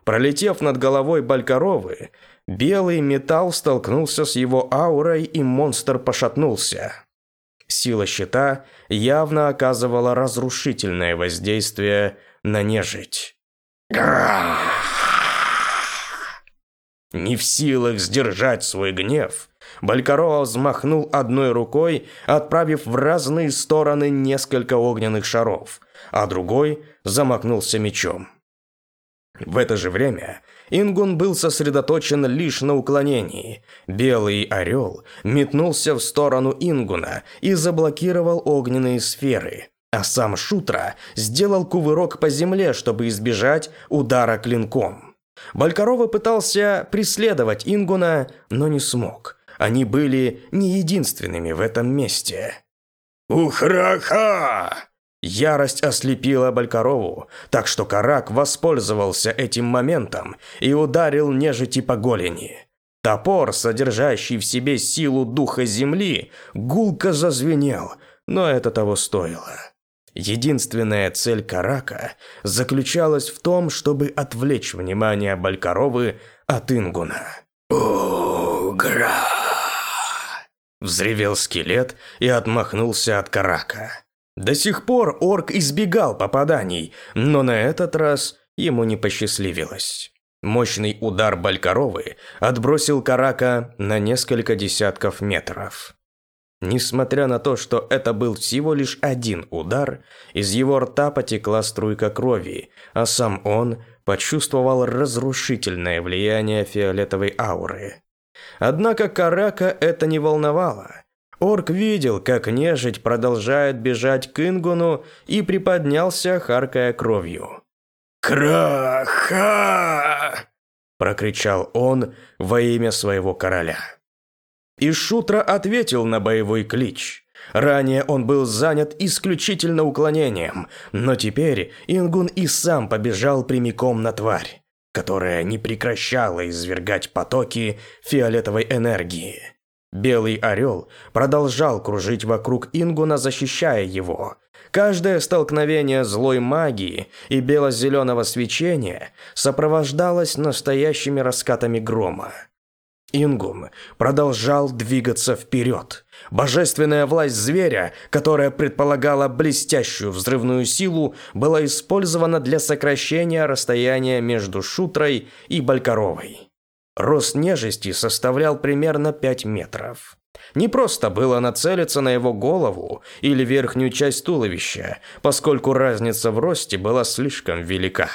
Speaker 1: Пролетев над головой Балькаровы, белый металл столкнулся с его аурой, и монстр пошатнулся. Сила щита явно оказывала разрушительное воздействие на нежить. Не в силах сдержать свой гнев, Балькарова взмахнул одной рукой, отправив в разные стороны несколько огненных шаров, а другой замахнулся мечом. В это же время Ингун был сосредоточен лишь на уклонении. Белый орел метнулся в сторону Ингуна и заблокировал огненные сферы, а сам Шутра сделал кувырок по земле, чтобы избежать удара клинком. Балькарова пытался преследовать Ингуна, но не смог. Они были не единственными в этом месте. «Ухраха!» Ярость ослепила Балькарову, так что Карак воспользовался этим моментом и ударил нежити по голени. Топор, содержащий в себе силу духа земли, гулко зазвенел, но это того стоило. Единственная цель Карака заключалась в том, чтобы отвлечь внимание Балькаровы от Ингуна. «Угра!» Взревел скелет и отмахнулся от Карака. До сих пор орк избегал попаданий, но на этот раз ему не посчастливилось. Мощный удар Балькаровы отбросил Карака на несколько десятков метров. Несмотря на то, что это был всего лишь один удар, из его рта потекла струйка крови, а сам он почувствовал разрушительное влияние фиолетовой ауры. Однако Карака это не волновало. Орк видел, как нежить продолжает бежать к Ингуну и приподнялся, харкая кровью. «Краха!» – прокричал он во имя своего короля. И Шутра ответил на боевой клич. Ранее он был занят исключительно уклонением, но теперь Ингун и сам побежал прямиком на тварь, которая не прекращала извергать потоки фиолетовой энергии. Белый орел продолжал кружить вокруг Ингуна, защищая его. Каждое столкновение злой магии и бело-зеленого свечения сопровождалось настоящими раскатами грома. Ингун продолжал двигаться вперед. Божественная власть зверя, которая предполагала блестящую взрывную силу, была использована для сокращения расстояния между Шутрой и Балькаровой. Рост нежести составлял примерно 5 метров. Не просто было нацелиться на его голову или верхнюю часть туловища, поскольку разница в росте была слишком велика.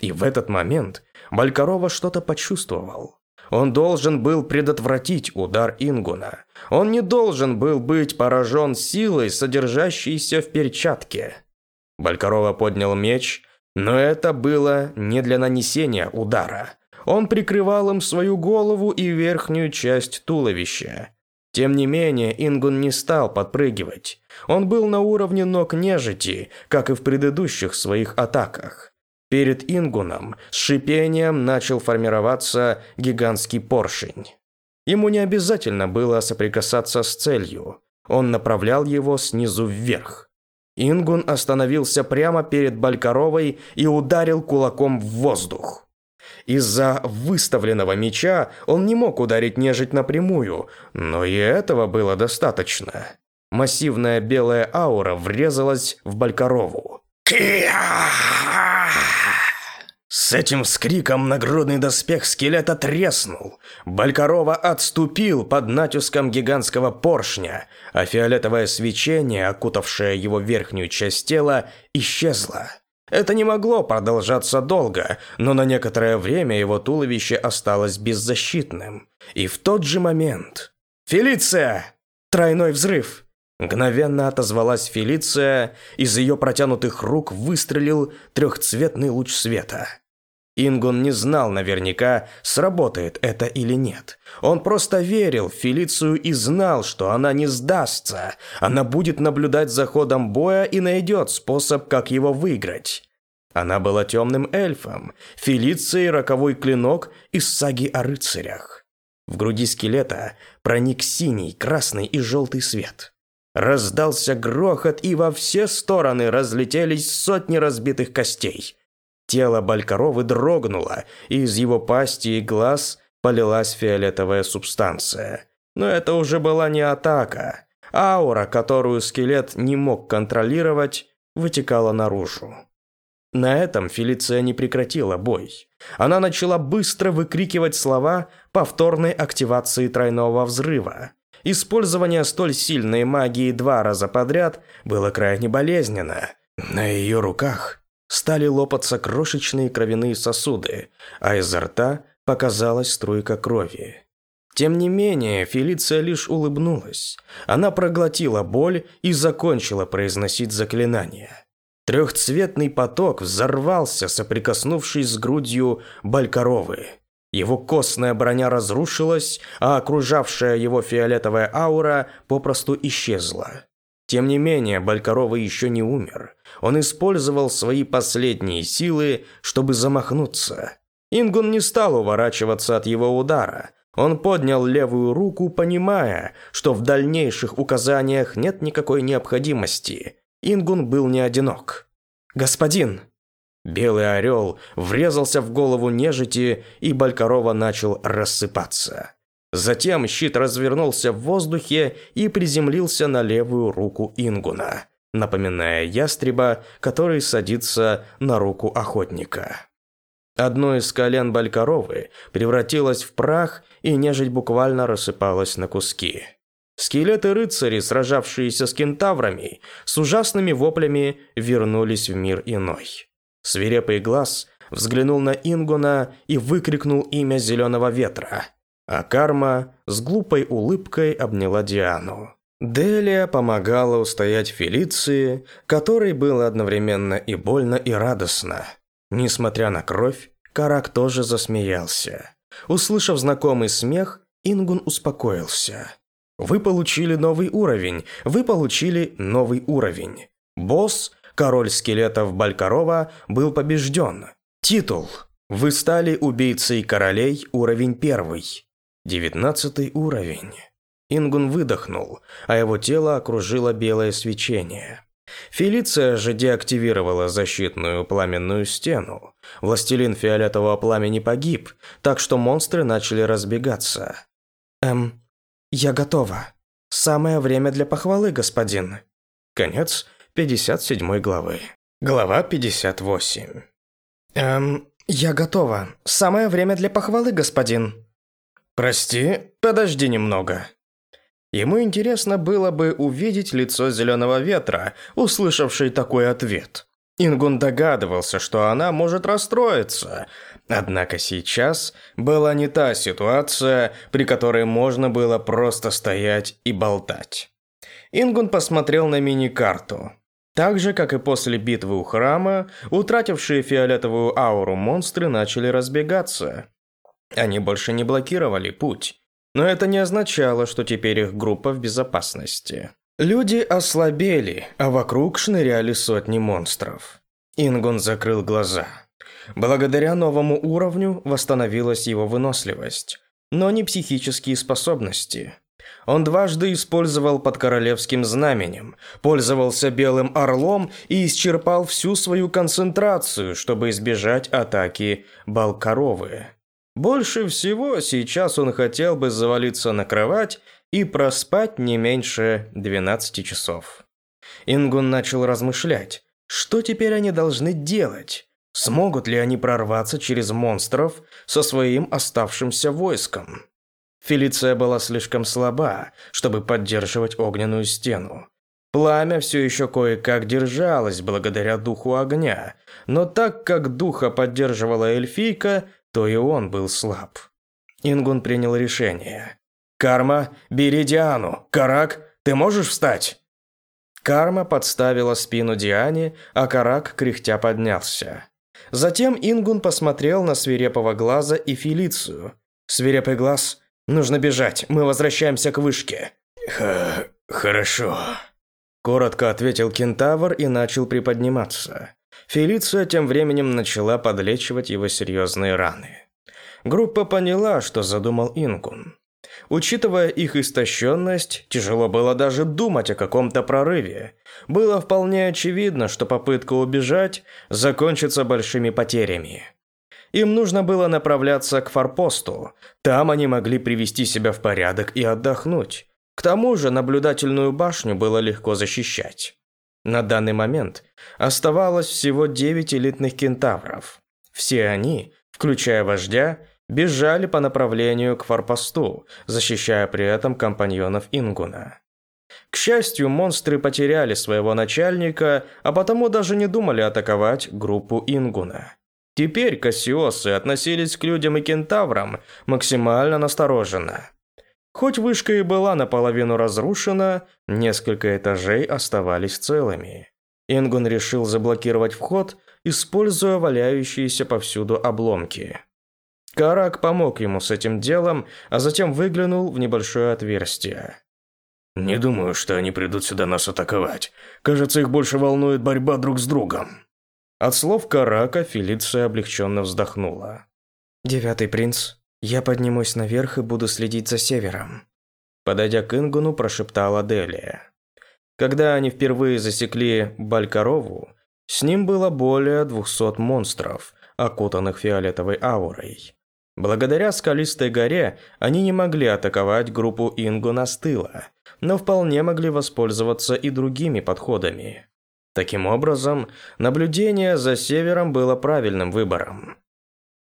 Speaker 1: И в этот момент Балькарова что-то почувствовал. Он должен был предотвратить удар Ингуна. Он не должен был быть поражен силой, содержащейся в перчатке. Балькарова поднял меч, но это было не для нанесения удара. Он прикрывал им свою голову и верхнюю часть туловища. Тем не менее, Ингун не стал подпрыгивать. Он был на уровне ног нежити, как и в предыдущих своих атаках. Перед Ингуном с шипением начал формироваться гигантский поршень. Ему не обязательно было соприкасаться с целью. Он направлял его снизу вверх. Ингун остановился прямо перед Балькаровой и ударил кулаком в воздух. Из-за выставленного меча он не мог ударить нежить напрямую, но и этого было достаточно. Массивная белая аура врезалась в Балькарову. С этим скриком нагрудный доспех скелета треснул. Балькарова отступил под натиском гигантского поршня, а фиолетовое свечение, окутавшее его верхнюю часть тела, исчезло. Это не могло продолжаться долго, но на некоторое время его туловище осталось беззащитным. И в тот же момент... «Фелиция!» Тройной взрыв. Мгновенно отозвалась Фелиция, из ее протянутых рук выстрелил трехцветный луч света. Ингун не знал наверняка, сработает это или нет. Он просто верил в Фелицию и знал, что она не сдастся. Она будет наблюдать за ходом боя и найдет способ, как его выиграть. Она была темным эльфом, Фелицией роковой клинок из саги о рыцарях. В груди скелета проник синий, красный и желтый свет. Раздался грохот, и во все стороны разлетелись сотни разбитых костей. Тело Балькаровы дрогнуло, и из его пасти и глаз полилась фиолетовая субстанция. Но это уже была не атака. Аура, которую скелет не мог контролировать, вытекала наружу. На этом Фелиция не прекратила бой. Она начала быстро выкрикивать слова повторной активации тройного взрыва. Использование столь сильной магии два раза подряд было крайне болезненно. На ее руках стали лопаться крошечные кровяные сосуды, а изо рта показалась струйка крови. Тем не менее, Фелиция лишь улыбнулась. Она проглотила боль и закончила произносить заклинание. Трехцветный поток взорвался, соприкоснувшись с грудью Балькаровы. Его костная броня разрушилась, а окружавшая его фиолетовая аура попросту исчезла. Тем не менее, Балькарова еще не умер. Он использовал свои последние силы, чтобы замахнуться. Ингун не стал уворачиваться от его удара. Он поднял левую руку, понимая, что в дальнейших указаниях нет никакой необходимости. Ингун был не одинок. «Господин!» Белый орел врезался в голову нежити, и Балькарова начал рассыпаться. Затем щит развернулся в воздухе и приземлился на левую руку Ингуна, напоминая ястреба, который садится на руку охотника. Одно из колен Балькаровы превратилось в прах, и нежить буквально рассыпалась на куски. Скелеты рыцарей, сражавшиеся с кентаврами, с ужасными воплями вернулись в мир иной. Свирепый глаз взглянул на Ингуна и выкрикнул имя Зеленого Ветра. А Карма с глупой улыбкой обняла Диану. Делия помогала устоять Фелиции, которой было одновременно и больно, и радостно. Несмотря на кровь, Карак тоже засмеялся. Услышав знакомый смех, Ингун успокоился. Вы получили новый уровень. Вы получили новый уровень. Босс, король скелетов Балькарова, был побежден. Титул. Вы стали убийцей королей уровень первый. Девятнадцатый уровень. Ингун выдохнул, а его тело окружило белое свечение. Фелиция же деактивировала защитную пламенную стену. Властелин фиолетового пламени погиб, так что монстры начали разбегаться. «Эм, я готова. Самое время для похвалы, господин». Конец 57 главы. Глава 58. «Эм, я готова. Самое время для похвалы, господин». «Прости, подожди немного». Ему интересно было бы увидеть лицо Зеленого Ветра, услышавший такой ответ. Ингун догадывался, что она может расстроиться. Однако сейчас была не та ситуация, при которой можно было просто стоять и болтать. Ингун посмотрел на мини-карту. Так же, как и после битвы у храма, утратившие фиолетовую ауру монстры начали разбегаться. Они больше не блокировали путь. Но это не означало, что теперь их группа в безопасности. Люди ослабели, а вокруг шныряли сотни монстров. Ингун закрыл глаза. Благодаря новому уровню восстановилась его выносливость, но не психические способности. Он дважды использовал под королевским знаменем, пользовался белым орлом и исчерпал всю свою концентрацию, чтобы избежать атаки Балкаровы. Больше всего сейчас он хотел бы завалиться на кровать и проспать не меньше 12 часов. Ингун начал размышлять, что теперь они должны делать? Смогут ли они прорваться через монстров со своим оставшимся войском? Фелиция была слишком слаба, чтобы поддерживать огненную стену. Пламя все еще кое-как держалось благодаря духу огня, но так как духа поддерживала эльфийка, то и он был слаб. Ингун принял решение. «Карма, бери Диану! Карак, ты можешь встать?» Карма подставила спину Диане, а Карак кряхтя поднялся. Затем Ингун посмотрел на свирепого глаза и Фелицию. «Свирепый глаз, нужно бежать, мы возвращаемся к вышке».
Speaker 2: Х «Хорошо», –
Speaker 1: коротко ответил кентавр и начал приподниматься. Фелиция тем временем начала подлечивать его серьезные раны. Группа поняла, что задумал Ингун. Учитывая их истощенность, тяжело было даже думать о каком-то прорыве. Было вполне очевидно, что попытка убежать закончится большими потерями. Им нужно было направляться к форпосту. Там они могли привести себя в порядок и отдохнуть. К тому же наблюдательную башню было легко защищать. На данный момент оставалось всего 9 элитных кентавров. Все они, включая вождя, бежали по направлению к форпосту, защищая при этом компаньонов Ингуна. К счастью, монстры потеряли своего начальника, а потому даже не думали атаковать группу Ингуна. Теперь Кассиосы относились к людям и кентаврам максимально настороженно. Хоть вышка и была наполовину разрушена, несколько этажей оставались целыми. Ингун решил заблокировать вход, используя валяющиеся повсюду обломки. Карак помог ему с этим делом, а затем выглянул в небольшое отверстие.
Speaker 2: «Не думаю, что они придут сюда нас атаковать. Кажется, их больше волнует борьба друг с другом».
Speaker 1: От слов Карака Фелиция облегченно вздохнула. «Девятый принц, я поднимусь наверх и буду следить за севером. Подойдя к Ингуну, прошептала Делия. Когда они впервые засекли Балькарову, с ним было более 200 монстров, окутанных фиолетовой аурой. Благодаря скалистой горе они не могли атаковать группу Ингуна с тыла, но вполне могли воспользоваться и другими подходами. Таким образом, наблюдение за севером было правильным выбором.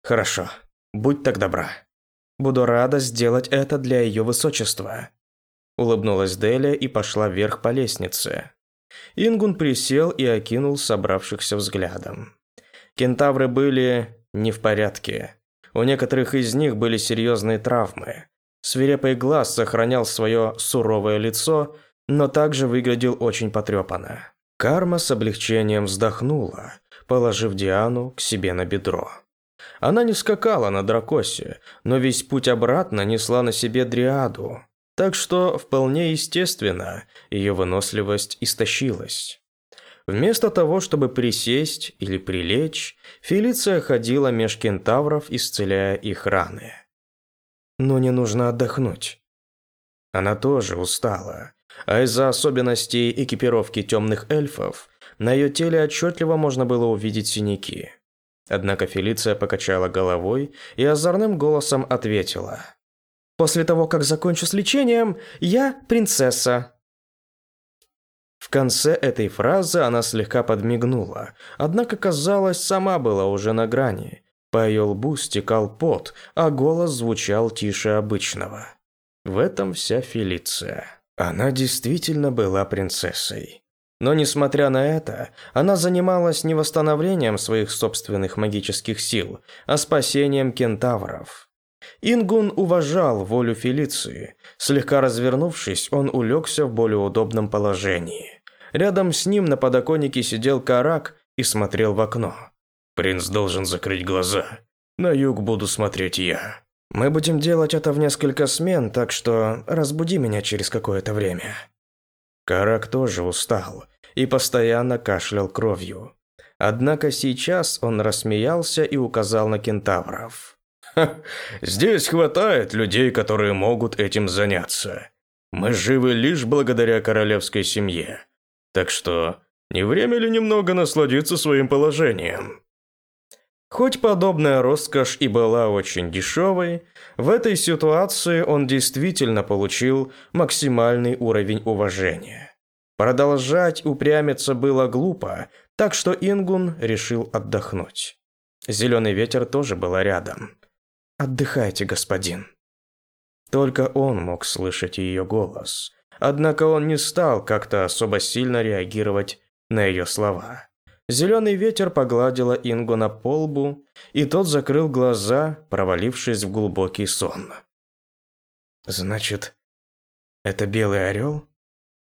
Speaker 1: Хорошо, Будь так добра. Буду рада сделать это для ее высочества. Улыбнулась Деля и пошла вверх по лестнице. Ингун присел и окинул собравшихся взглядом. Кентавры были не в порядке. У некоторых из них были серьезные травмы. Свирепый глаз сохранял свое суровое лицо, но также выглядел очень потрепанно. Карма с облегчением вздохнула, положив Диану к себе на бедро. Она не скакала на дракосе, но весь путь обратно несла на себе дриаду. так что вполне естественно ее выносливость истощилась. Вместо того, чтобы присесть или прилечь, Фелиция ходила меж кентавров, исцеляя их раны. Но не нужно отдохнуть. Она тоже устала, а из-за особенностей экипировки темных эльфов на ее теле отчетливо можно было увидеть синяки. Однако Фелиция покачала головой и озорным голосом ответила. «После того, как закончу с лечением, я принцесса». В конце этой фразы она слегка подмигнула, однако, казалось, сама была уже на грани. По ее лбу стекал пот, а голос звучал тише обычного. В этом вся Фелиция. Она действительно была принцессой. Но несмотря на это, она занималась не восстановлением своих собственных магических сил, а спасением кентавров. Ингун уважал волю Фелиции. Слегка развернувшись, он улегся в более удобном положении. Рядом с ним на подоконнике сидел Карак и смотрел в окно. «Принц должен закрыть глаза. На юг буду смотреть я». «Мы будем делать это в несколько смен, так что разбуди меня через какое-то время». Карак тоже устал и постоянно кашлял кровью. Однако сейчас он рассмеялся и указал на кентавров. «Ха, здесь хватает людей, которые могут этим заняться. Мы живы лишь благодаря королевской семье. Так что не время ли немного насладиться своим положением?» Хоть подобная роскошь и была очень дешевой, в этой ситуации он действительно получил максимальный уровень уважения. Продолжать упрямиться было глупо, так что Ингун решил отдохнуть. Зеленый ветер тоже был рядом. «Отдыхайте, господин». Только он мог слышать ее голос. Однако он не стал как-то особо сильно реагировать на ее слова. Зеленый ветер погладила Ингуна по лбу, и тот закрыл глаза, провалившись в глубокий сон. «Значит, это белый орел?»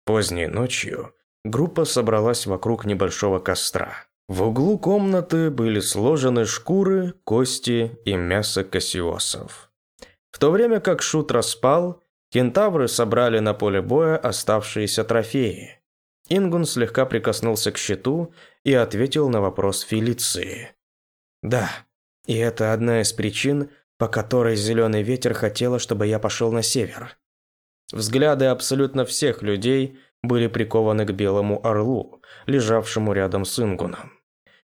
Speaker 1: Поздней ночью группа собралась вокруг небольшого костра. В углу комнаты были сложены шкуры, кости и мясо кассиосов. В то время как Шут распал, кентавры собрали на поле боя оставшиеся трофеи. Ингун слегка прикоснулся к щиту и ответил на вопрос Фелиции. «Да, и это одна из причин, по которой Зеленый Ветер хотела, чтобы я пошел на север. Взгляды абсолютно всех людей были прикованы к Белому Орлу, лежавшему рядом с Ингуном.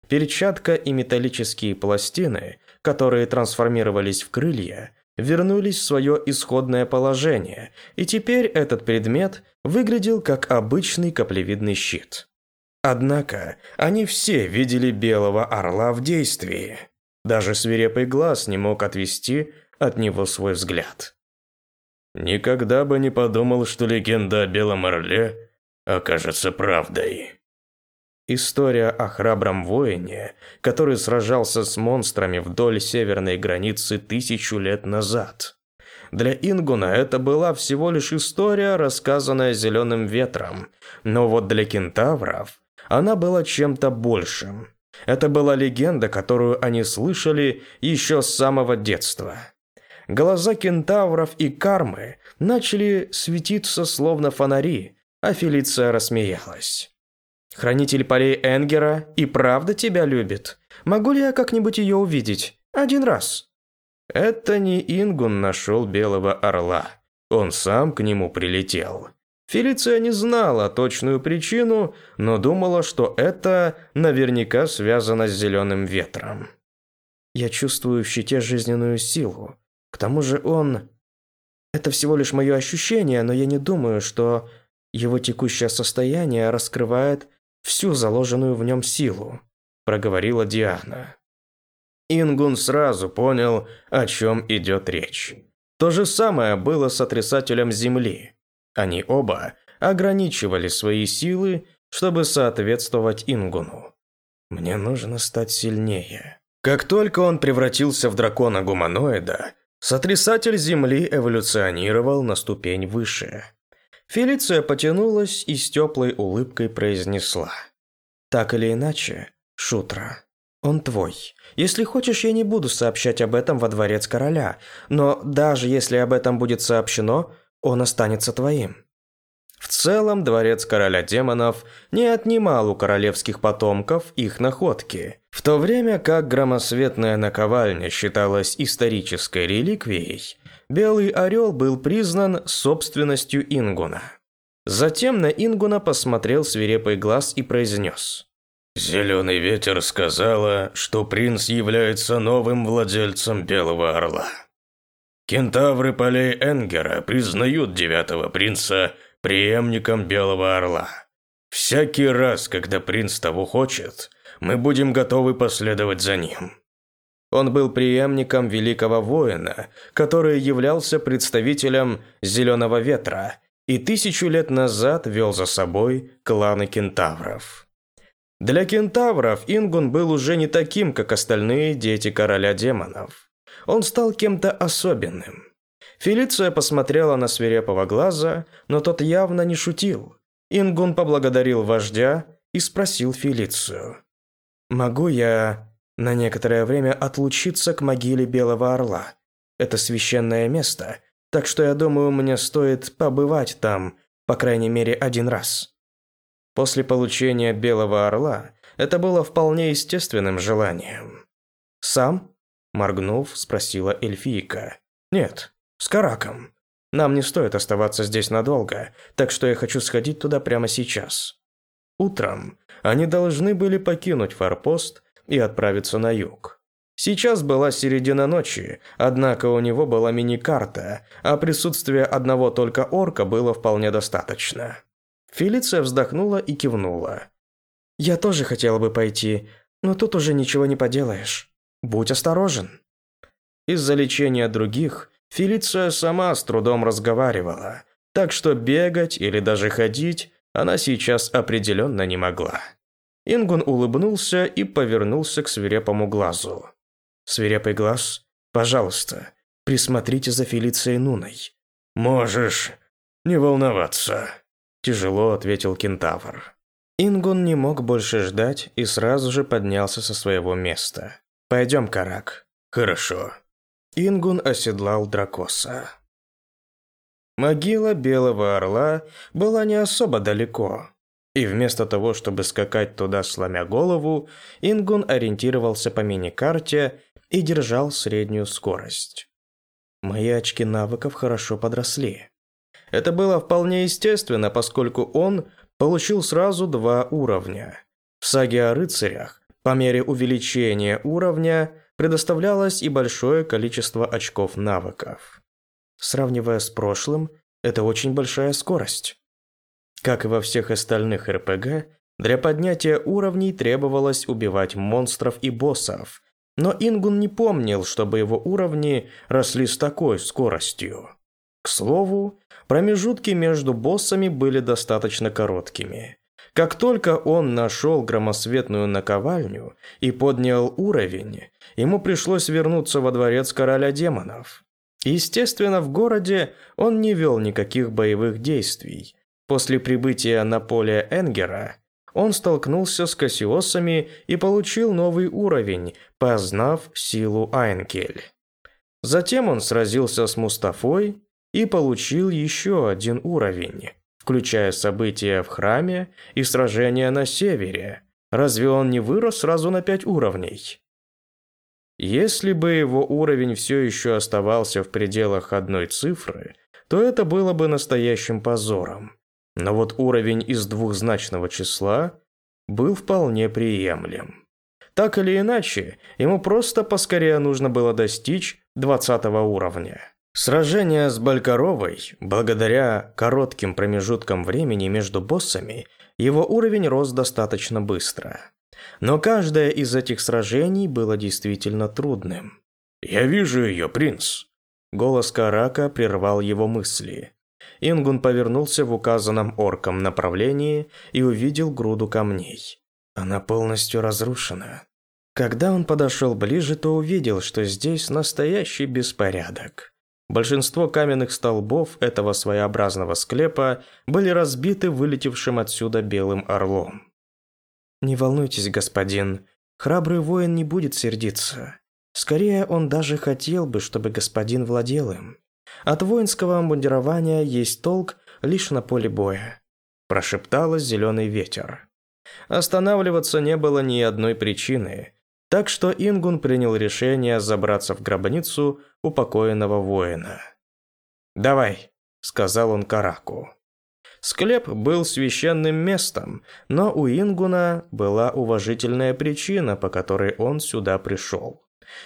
Speaker 1: Перчатка и металлические пластины, которые трансформировались в крылья, вернулись в свое исходное положение, и теперь этот предмет выглядел как обычный каплевидный щит. Однако они все видели белого орла в действии. Даже свирепый глаз не мог отвести от него свой взгляд. Никогда бы не подумал, что легенда о белом орле окажется правдой. История о храбром воине, который сражался с монстрами вдоль северной границы тысячу лет назад. Для Ингуна это была всего лишь история, рассказанная зеленым ветром, но вот для кентавров она была чем-то большим. Это была легенда, которую они слышали еще с самого детства. Глаза кентавров и кармы начали светиться словно фонари, а Фелиция рассмеялась. Хранитель полей Энгера и правда тебя любит. Могу ли я как-нибудь ее увидеть? Один раз». Это не Ингун нашел Белого Орла. Он сам к нему прилетел. Фелиция не знала точную причину, но думала, что это наверняка связано с зеленым ветром. «Я чувствую в щите жизненную силу. К тому же он... Это всего лишь мое ощущение, но я не думаю, что его текущее состояние раскрывает всю заложенную в нем силу», – проговорила Диана. Ингун сразу понял, о чем идет речь. То же самое было с отрицателем Земли. Они оба ограничивали свои силы, чтобы соответствовать Ингуну. «Мне нужно стать сильнее». Как только он превратился в дракона-гуманоида, сотрясатель Земли эволюционировал на ступень выше – Фелиция потянулась и с теплой улыбкой произнесла. «Так или иначе, Шутра, он твой. Если хочешь, я не буду сообщать об этом во дворец короля, но даже если об этом будет сообщено, он останется твоим. В целом, дворец короля демонов не отнимал у королевских потомков их находки, в то время как громосветная наковальня считалась исторической реликвией, Белый Орел был признан собственностью Ингуна. Затем на Ингуна посмотрел свирепый глаз и произнес.
Speaker 2: «Зеленый ветер сказала, что принц является новым владельцем Белого Орла. Кентавры полей Энгера признают девятого принца преемником Белого Орла. Всякий раз, когда принц того хочет, мы будем готовы последовать за ним».
Speaker 1: Он был преемником великого воина, который являлся представителем Зеленого Ветра и тысячу лет назад вел за собой кланы кентавров. Для кентавров Ингун был уже не таким, как остальные дети короля демонов. Он стал кем-то особенным. Фелиция посмотрела на свирепого глаза, но тот явно не шутил. Ингун поблагодарил вождя и спросил Фелицию. «Могу я на некоторое время отлучиться к могиле Белого Орла. Это священное место, так что я думаю, мне стоит побывать там, по крайней мере, один раз. После получения Белого Орла это было вполне естественным желанием. «Сам?» – моргнув, спросила эльфийка. «Нет, с Караком. Нам не стоит оставаться здесь надолго, так что я хочу сходить туда прямо сейчас». Утром они должны были покинуть форпост и отправиться на юг. Сейчас была середина ночи, однако у него была мини-карта, а присутствие одного только орка было вполне достаточно. Фелиция вздохнула и кивнула. «Я тоже хотела бы пойти, но тут уже ничего не поделаешь. Будь осторожен». Из-за лечения других Фелиция сама с трудом разговаривала, так что бегать или даже ходить она сейчас определенно не могла. Ингун улыбнулся и повернулся к свирепому глазу. «Свирепый глаз, пожалуйста, присмотрите за Фелицией Нуной».
Speaker 2: «Можешь не волноваться», – тяжело ответил кентавр.
Speaker 1: Ингун не мог больше ждать и сразу же поднялся со своего места. «Пойдем, Карак».
Speaker 2: «Хорошо».
Speaker 1: Ингун оседлал Дракоса. Могила Белого Орла была не особо далеко, и вместо того, чтобы скакать туда, сломя голову, Ингун ориентировался по мини-карте и держал среднюю скорость. Мои очки навыков хорошо подросли. Это было вполне естественно, поскольку он получил сразу два уровня. В саге о рыцарях по мере увеличения уровня предоставлялось и большое количество очков навыков. Сравнивая с прошлым, это очень большая скорость. Как и во всех остальных РПГ, для поднятия уровней требовалось убивать монстров и боссов, но Ингун не помнил, чтобы его уровни росли с такой скоростью. К слову, промежутки между боссами были достаточно короткими. Как только он нашел громосветную наковальню и поднял уровень, ему пришлось вернуться во дворец короля демонов. Естественно, в городе он не вел никаких боевых действий, После прибытия на поле Энгера он столкнулся с Кассиосами и получил новый уровень, познав силу Айнкель. Затем он сразился с Мустафой и получил еще один уровень, включая события в храме и сражения на севере. Разве он не вырос сразу на пять уровней? Если бы его уровень все еще оставался в пределах одной цифры, то это было бы настоящим позором. Но вот уровень из двухзначного числа был вполне приемлем. Так или иначе, ему просто поскорее нужно было достичь 20 уровня. Сражение с Балькаровой, благодаря коротким промежуткам времени между боссами, его уровень рос достаточно быстро. Но каждое из этих сражений было действительно трудным.
Speaker 2: «Я вижу ее, принц!»
Speaker 1: Голос Карака прервал его мысли. Ингун повернулся в указанном орком направлении и увидел груду камней. Она полностью разрушена. Когда он подошел ближе, то увидел, что здесь настоящий беспорядок. Большинство каменных столбов этого своеобразного склепа были разбиты вылетевшим отсюда белым орлом. «Не волнуйтесь, господин, храбрый воин не будет сердиться. Скорее, он даже хотел бы, чтобы господин владел им. От воинского обмундирования есть толк лишь на поле боя», – прошептала зеленый ветер. Останавливаться не было ни одной причины, так что Ингун принял решение забраться в гробницу упокоенного воина. «Давай», – сказал он Караку. Склеп был священным местом, но у Ингуна была уважительная причина, по которой он сюда пришел.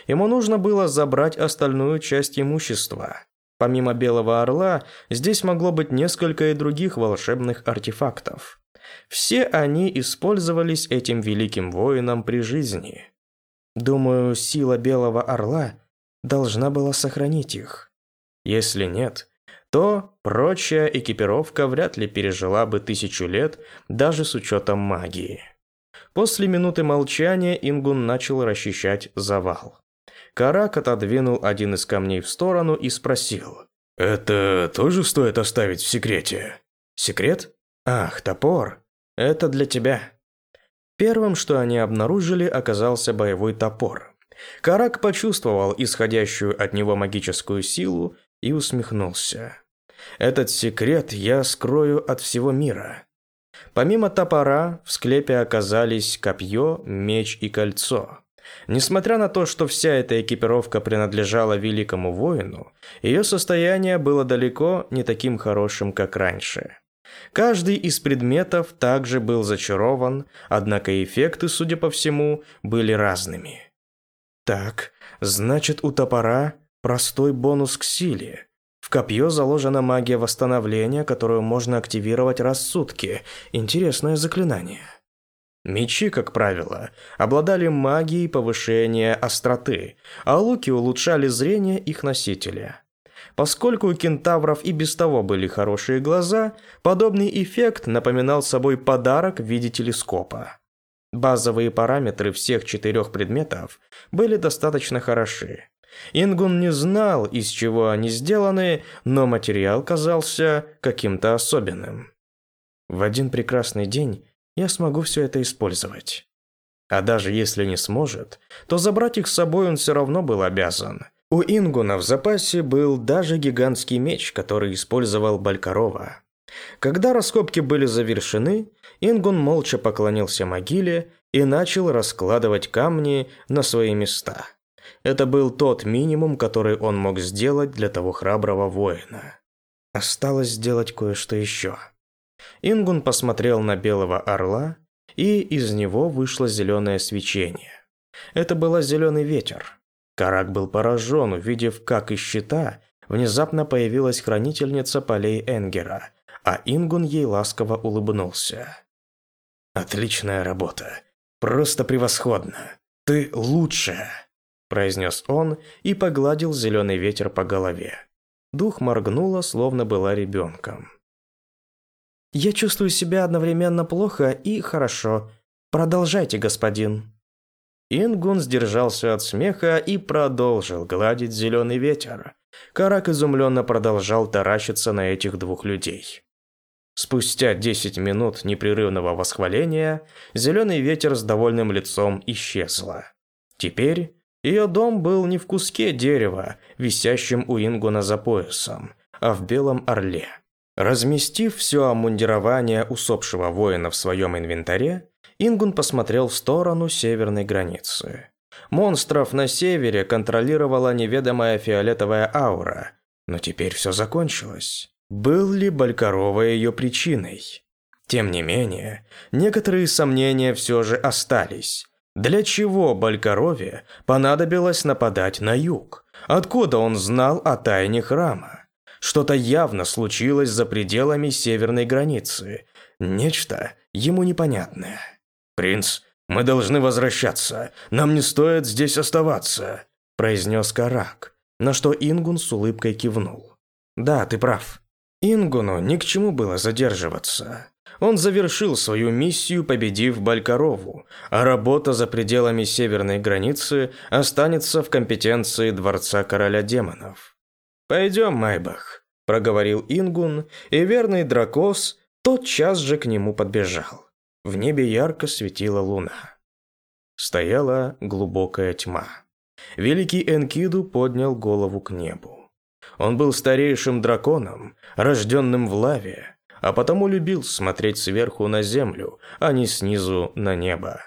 Speaker 1: Ему нужно было забрать остальную часть имущества. Помимо Белого Орла, здесь могло быть несколько и других волшебных артефактов. Все они использовались этим великим воином при жизни. Думаю, сила Белого Орла должна была сохранить их. Если нет, то прочая экипировка вряд ли пережила бы тысячу лет даже с учетом магии. После минуты молчания Ингун начал расчищать завал. Карак отодвинул один из камней в сторону и спросил.
Speaker 2: «Это тоже стоит оставить в секрете?»
Speaker 1: «Секрет? Ах, топор. Это для тебя». Первым, что они обнаружили, оказался боевой топор. Карак почувствовал исходящую от него магическую силу и усмехнулся. Этот секрет я скрою от всего мира. Помимо топора, в склепе оказались копье, меч и кольцо. Несмотря на то, что вся эта экипировка принадлежала великому воину, ее состояние было далеко не таким хорошим, как раньше. Каждый из предметов также был зачарован, однако эффекты, судя по всему, были разными. Так, значит у топора простой бонус к силе, в копье заложена магия восстановления, которую можно активировать раз в сутки. Интересное заклинание. Мечи, как правило, обладали магией повышения остроты, а луки улучшали зрение их носителя. Поскольку у кентавров и без того были хорошие глаза, подобный эффект напоминал собой подарок в виде телескопа. Базовые параметры всех четырех предметов были достаточно хороши. Ингун не знал, из чего они сделаны, но материал казался каким-то особенным. В один прекрасный день я смогу все это использовать. А даже если не сможет, то забрать их с собой он все равно был обязан. У Ингуна в запасе был даже гигантский меч, который использовал Балькарова. Когда раскопки были завершены, Ингун молча поклонился могиле и начал раскладывать камни на свои места. Это был тот минимум, который он мог сделать для того храброго воина. Осталось сделать кое-что еще. Ингун посмотрел на белого орла, и из него вышло зеленое свечение. Это было зеленый ветер. Карак был поражен, увидев, как из щита внезапно появилась хранительница полей Энгера, а Ингун ей ласково улыбнулся. «Отличная работа. Просто превосходно. Ты лучшая!» произнес он и погладил зеленый ветер по голове. Дух моргнула, словно была ребенком. «Я чувствую себя одновременно плохо и хорошо. Продолжайте, господин». Ингун сдержался от смеха и продолжил гладить зеленый ветер. Карак изумленно продолжал таращиться на этих двух людей. Спустя десять минут непрерывного восхваления, зеленый ветер с довольным лицом исчезла. Теперь ее дом был не в куске дерева, висящем у Ингуна за поясом, а в белом орле. Разместив все обмундирование усопшего воина в своем инвентаре, Ингун посмотрел в сторону северной границы. Монстров на севере контролировала неведомая фиолетовая аура, но теперь все закончилось. Был ли Балькарова ее причиной? Тем не менее, некоторые сомнения все же остались. Для чего Балькарове понадобилось нападать на юг? Откуда он знал о тайне храма? Что-то явно случилось за пределами северной границы. Нечто ему непонятное. «Принц, мы должны возвращаться. Нам не стоит здесь оставаться», – произнес Карак, на что Ингун с улыбкой кивнул. «Да, ты прав. Ингуну ни к чему было задерживаться. Он завершил свою миссию, победив Балькарову, а работа за пределами северной границы останется в компетенции Дворца Короля Демонов. «Пойдем, Майбах», – проговорил Ингун, и верный Дракос тотчас же к нему подбежал. В небе ярко светила луна. Стояла глубокая тьма. Великий Энкиду поднял голову к небу. Он был старейшим драконом, рожденным в лаве, а потому любил смотреть сверху на землю, а не снизу на небо.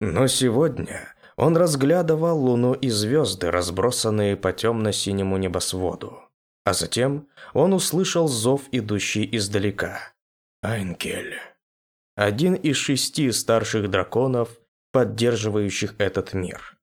Speaker 1: Но сегодня он разглядывал луну и звезды, разбросанные по темно-синему небосводу. А затем он услышал зов, идущий издалека. Айнкель. Один из шести старших драконов, поддерживающих этот мир.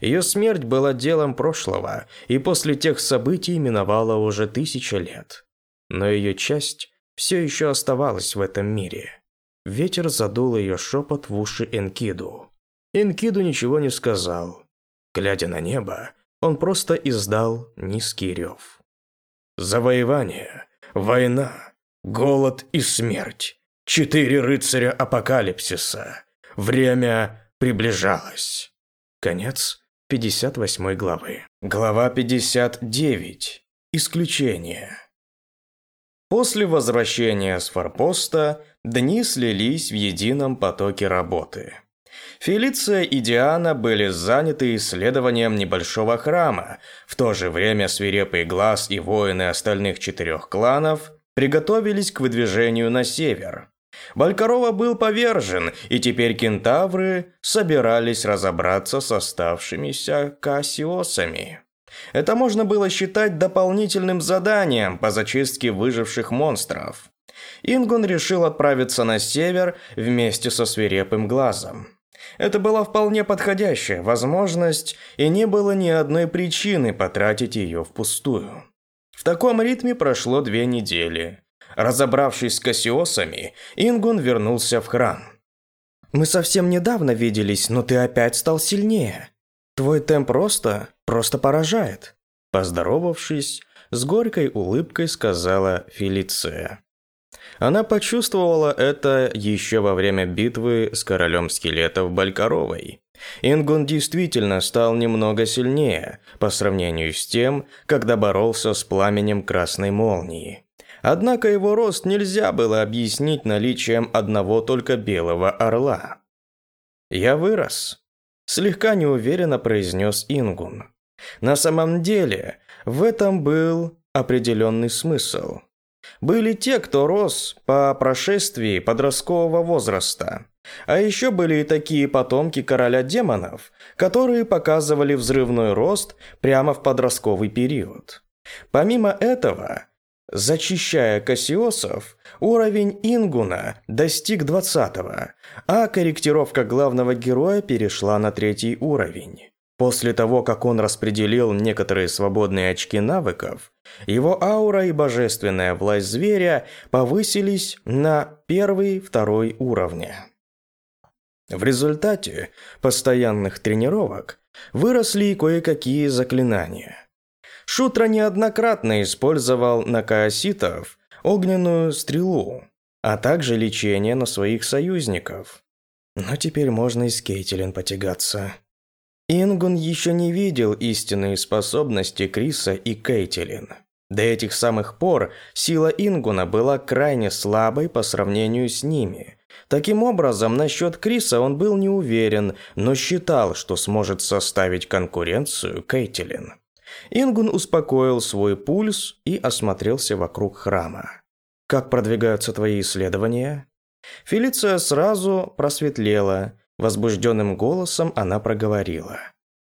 Speaker 1: Ее смерть была делом прошлого, и после тех событий миновало уже тысяча лет. Но ее часть все еще оставалась в этом мире. Ветер задул ее шепот в уши Энкиду. Энкиду ничего не сказал. Глядя на небо, он просто издал низкий рев. Завоевание, война, голод и смерть. Четыре рыцаря апокалипсиса. Время приближалось. Конец 58 главы. Глава 59. Исключение. После возвращения с форпоста дни слились в едином потоке работы. Фелиция и Диана были заняты исследованием небольшого храма, в то же время свирепый глаз и воины остальных четырех кланов приготовились к выдвижению на север. Балькарова был повержен, и теперь кентавры собирались разобраться с оставшимися кассиосами. Это можно было считать дополнительным заданием по зачистке выживших монстров. Ингун решил отправиться на север вместе со свирепым глазом. Это была вполне подходящая возможность, и не было ни одной причины потратить ее впустую. В таком ритме прошло две недели. Разобравшись с кассиосами, Ингун вернулся в храм. «Мы совсем недавно виделись, но ты опять стал сильнее. Твой темп роста просто поражает». Поздоровавшись, с горькой улыбкой сказала Фелиция. Она почувствовала это еще во время битвы с королем скелетов Балькаровой. Ингун действительно стал немного сильнее по сравнению с тем, когда боролся с пламенем красной молнии. Однако его рост нельзя было объяснить наличием одного только белого орла. «Я вырос», – слегка неуверенно произнес Ингун. На самом деле, в этом был определенный смысл. Были те, кто рос по прошествии подросткового возраста. А еще были и такие потомки короля демонов, которые показывали взрывной рост прямо в подростковый период. Помимо этого, зачищая Кассиосов, уровень Ингуна достиг 20 а корректировка главного героя перешла на третий уровень. После того, как он распределил некоторые свободные очки навыков, его аура и божественная власть зверя повысились на первый-второй уровня. В результате постоянных тренировок выросли кое-какие заклинания. Шутра неоднократно использовал на каоситов огненную стрелу, а также лечение на своих союзников. Но теперь можно и с Кейтилен потягаться. Ингун еще не видел истинные способности Криса и Кейтилин. До этих самых пор сила Ингуна была крайне слабой по сравнению с ними. Таким образом, насчет Криса он был не уверен, но считал, что сможет составить конкуренцию Кейтилин. Ингун успокоил свой пульс и осмотрелся вокруг храма. «Как продвигаются твои исследования?» Фелиция сразу просветлела. Возбужденным голосом она проговорила.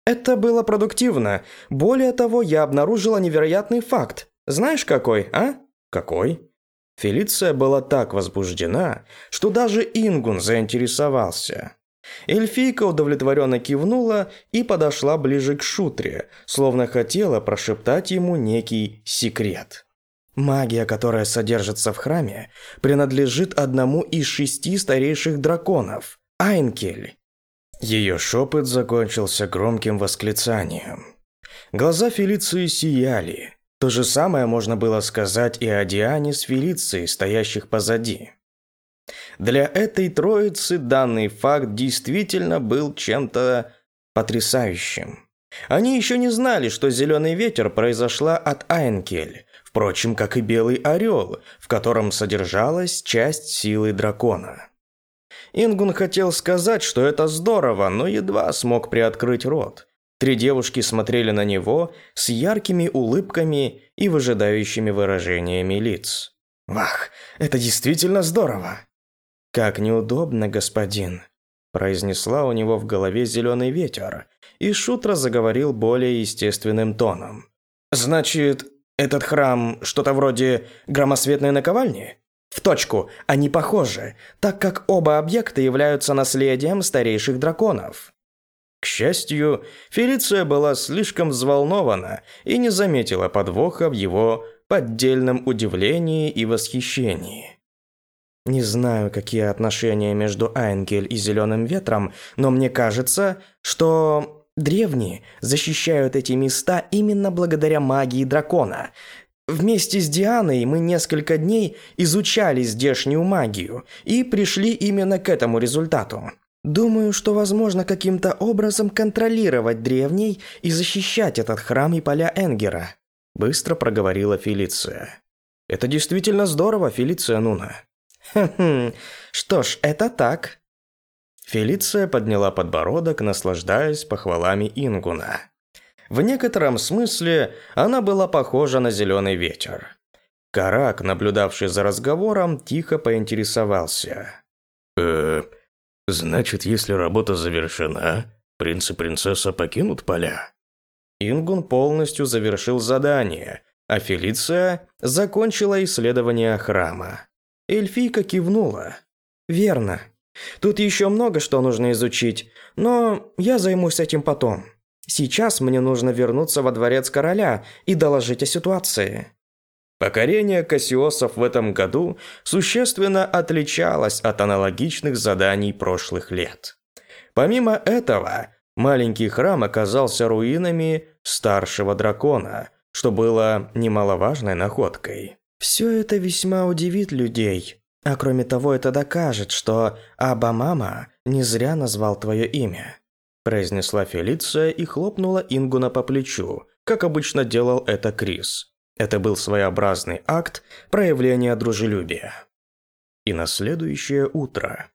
Speaker 1: Это было продуктивно. Более того, я обнаружила невероятный факт. Знаешь какой, а? Какой? Фелиция была так возбуждена, что даже Ингун заинтересовался. Эльфийка удовлетворенно кивнула и подошла ближе к Шутре, словно хотела прошептать ему некий секрет. Магия, которая содержится в храме, принадлежит одному из шести старейших драконов – Айнкель. Ее шепот закончился громким восклицанием. Глаза Фелиции сияли. То же самое можно было сказать и о Диане с Фелицией, стоящих позади. Для этой троицы данный факт действительно был чем-то потрясающим. Они еще не знали, что «Зеленый ветер» произошла от Айнкель, впрочем, как и «Белый орел», в котором содержалась часть силы дракона. Ингун хотел сказать, что это здорово, но едва смог приоткрыть рот. Три девушки смотрели на него с яркими улыбками и выжидающими выражениями лиц. «Вах, это действительно здорово!» «Как неудобно, господин!» произнесла у него в голове зеленый ветер, и Шутра заговорил более естественным тоном. «Значит, этот храм что-то вроде громосветной наковальни?» В точку, они похожи, так как оба объекта являются наследием старейших драконов. К счастью, Фелиция была слишком взволнована и не заметила подвоха в его поддельном удивлении и восхищении. Не знаю, какие отношения между Айнгель и Зеленым Ветром, но мне кажется, что древние защищают эти места именно благодаря магии дракона. Вместе с Дианой мы несколько дней изучали здешнюю магию и пришли именно к этому результату. Думаю, что возможно каким-то образом контролировать древний и защищать этот храм и поля Энгера, быстро проговорила Фелиция. Это действительно здорово, Фелиция Нуна. Хм, что ж, это так. Фелиция подняла подбородок, наслаждаясь похвалами Ингуна. В некотором смысле она была похожа на зеленый ветер. Карак, наблюдавший за разговором, тихо поинтересовался.
Speaker 2: «Э, Значит, если работа завершена, принц и принцесса покинут поля?
Speaker 1: Ингун полностью завершил задание, а Фелиция закончила исследование храма. Эльфийка кивнула. «Верно. Тут еще много что нужно изучить, но я займусь этим потом. Сейчас мне нужно вернуться во дворец короля и доложить о ситуации». Покорение Кассиосов в этом году существенно отличалось от аналогичных заданий прошлых лет. Помимо этого, маленький храм оказался руинами старшего дракона, что было немаловажной находкой. Все это весьма удивит людей, а кроме того это докажет, что Абамама не зря назвал твое имя, произнесла Фелиция и хлопнула Ингуна по плечу, как обычно делал это Крис. Это был своеобразный акт проявления дружелюбия. И на следующее утро,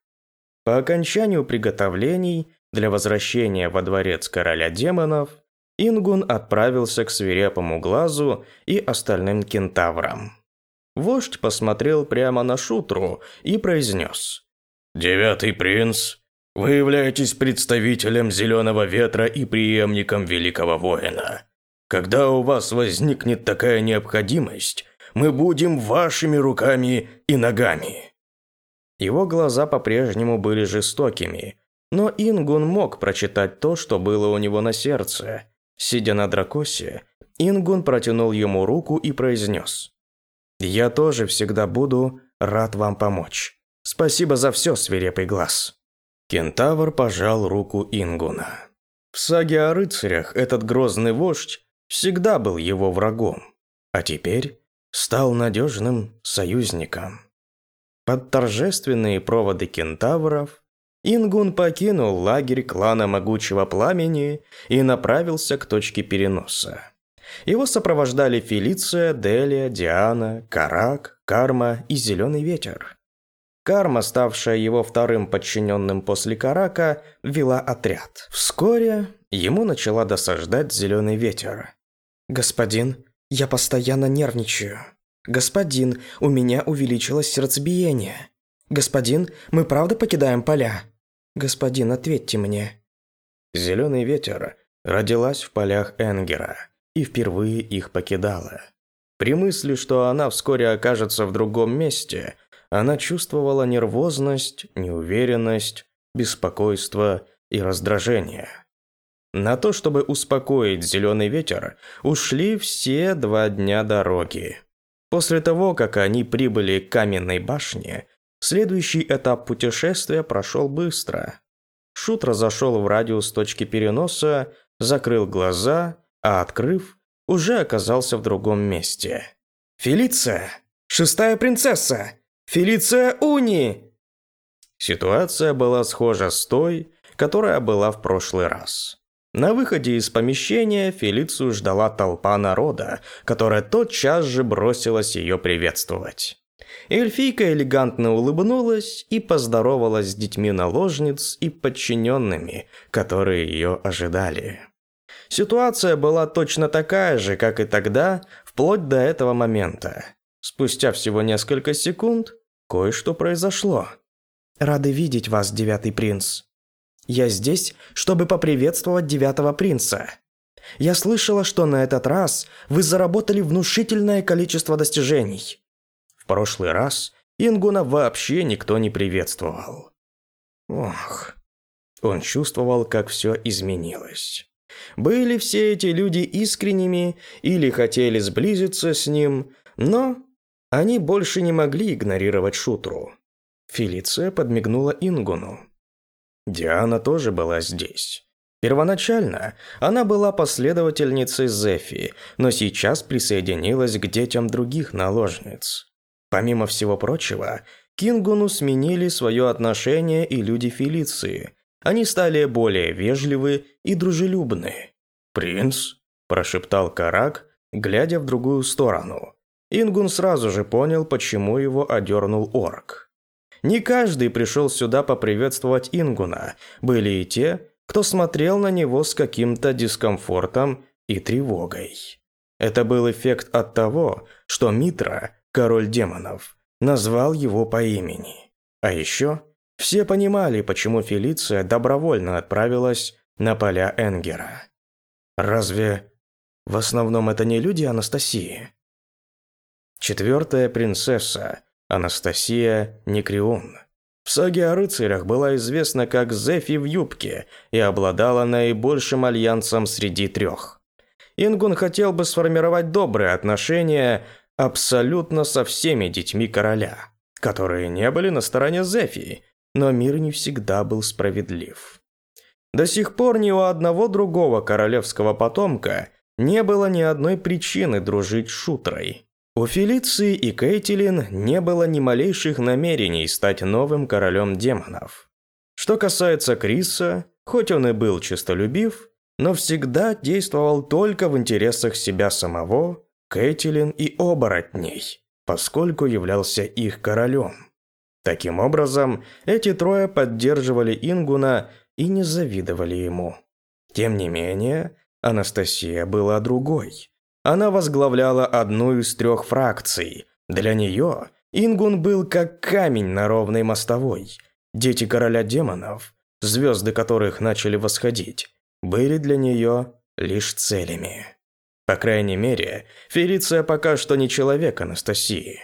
Speaker 1: по окончанию приготовлений для возвращения во дворец короля демонов, Ингун отправился к свирепому глазу и остальным кентаврам. Вождь посмотрел прямо на Шутру и произнес.
Speaker 2: «Девятый принц, вы являетесь представителем Зеленого Ветра и преемником Великого Воина. Когда у вас возникнет такая необходимость, мы будем вашими руками и ногами».
Speaker 1: Его глаза по-прежнему были жестокими, но Ингун мог прочитать то, что было у него на сердце. Сидя на дракосе, Ингун протянул ему руку и произнес. «Я тоже всегда буду рад вам помочь. Спасибо за все, свирепый глаз». Кентавр пожал руку Ингуна. В саге о рыцарях этот грозный вождь всегда был его врагом, а теперь стал надежным союзником. Под торжественные проводы кентавров Ингун покинул лагерь клана Могучего Пламени и направился к точке переноса. Его сопровождали Фелиция, Делия, Диана, Карак, Карма и Зеленый Ветер. Карма, ставшая его вторым подчиненным после Карака, вела отряд. Вскоре ему начала досаждать Зеленый Ветер. «Господин, я постоянно нервничаю. Господин, у меня увеличилось сердцебиение. Господин, мы правда покидаем поля? Господин, ответьте мне». Зеленый ветер родилась в полях Энгера и впервые их покидала. При мысли, что она вскоре окажется в другом месте, она чувствовала нервозность, неуверенность, беспокойство и раздражение. На то, чтобы успокоить зеленый ветер, ушли все два дня дороги. После того, как они прибыли к каменной башне, следующий этап путешествия прошел быстро. Шут разошел в радиус точки переноса, закрыл глаза, а открыв, уже оказался в другом месте. «Фелиция! Шестая принцесса! Фелиция Уни!» Ситуация была схожа с той, которая была в прошлый раз. На выходе из помещения Фелицию ждала толпа народа, которая тотчас же бросилась ее приветствовать. Эльфийка элегантно улыбнулась и поздоровалась с детьми наложниц и подчиненными, которые ее ожидали. Ситуация была точно такая же, как и тогда, вплоть до этого момента. Спустя всего несколько секунд кое-что произошло. «Рады видеть вас, девятый принц. Я здесь, чтобы поприветствовать девятого принца. Я слышала, что на этот раз вы заработали внушительное количество достижений. В прошлый раз Ингуна вообще никто не приветствовал. Ох, он чувствовал, как все изменилось. Были все эти люди искренними или хотели сблизиться с ним, но они больше не могли игнорировать Шутру. Фелиция подмигнула Ингуну. Диана тоже была здесь. Первоначально она была последовательницей Зефи, но сейчас присоединилась к детям других наложниц. Помимо всего прочего, Кингуну сменили свое отношение и люди Фелиции. Они стали более вежливы и дружелюбны. «Принц?» – прошептал Карак, глядя в другую сторону. Ингун сразу же понял, почему его одернул орк. Не каждый пришел сюда поприветствовать Ингуна. Были и те, кто смотрел на него с каким-то дискомфортом и тревогой. Это был эффект от того, что Митра, король демонов, назвал его по имени. А еще все понимали, почему Фелиция добровольно отправилась на поля Энгера. Разве в основном это не люди Анастасии? Четвертая принцесса, Анастасия Некрион – в саге о рыцарях была известна как Зефи в юбке и обладала наибольшим альянсом среди трех. Ингун хотел бы сформировать добрые отношения абсолютно со всеми детьми короля, которые не были на стороне Зефи, но мир не всегда был справедлив. До сих пор ни у одного другого королевского потомка не было ни одной причины дружить с Шутрой. У Фелиции и Кейтилин не было ни малейших намерений стать новым королем демонов. Что касается Криса, хоть он и был честолюбив, но всегда действовал только в интересах себя самого, Кейтилин и оборотней, поскольку являлся их королем. Таким образом, эти трое поддерживали Ингуна и не завидовали ему. Тем не менее, Анастасия была другой – она возглавляла одну из трех фракций. Для нее Ингун был как камень на ровной мостовой. Дети короля демонов, звезды которых начали восходить, были для нее лишь целями. По крайней мере, Фелиция пока что не человек Анастасии.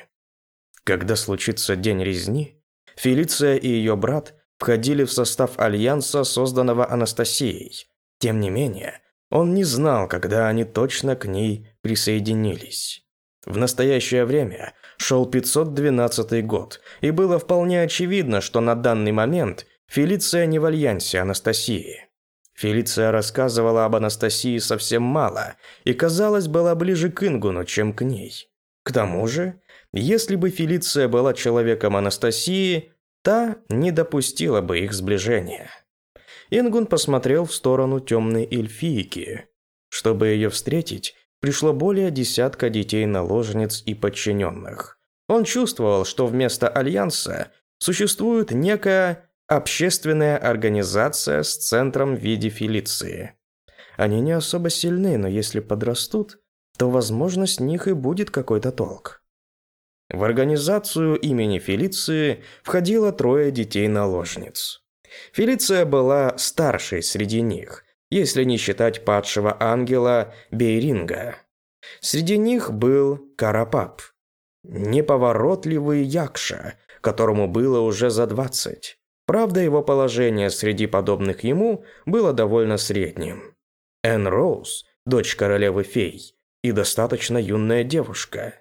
Speaker 1: Когда случится день резни, Фелиция и ее брат входили в состав альянса, созданного Анастасией. Тем не менее, он не знал, когда они точно к ней присоединились. В настоящее время шел 512 год, и было вполне очевидно, что на данный момент Фелиция не в альянсе Анастасии. Фелиция рассказывала об Анастасии совсем мало, и, казалось, была ближе к Ингуну, чем к ней. К тому же, если бы Фелиция была человеком Анастасии, та не допустила бы их сближения. Ингун посмотрел в сторону темной эльфийки. Чтобы ее встретить, пришло более десятка детей-наложниц и подчиненных. Он чувствовал, что вместо Альянса существует некая общественная организация с центром в виде Фелиции. Они не особо сильны, но если подрастут, то, возможно, с них и будет какой-то толк. В организацию имени Фелиции входило трое детей-наложниц. Фелиция была старшей среди них, если не считать падшего ангела Бейринга. Среди них был Карапап, неповоротливый Якша, которому было уже за двадцать. Правда, его положение среди подобных ему было довольно средним. Энн Роуз, дочь королевы фей, и достаточно юная девушка.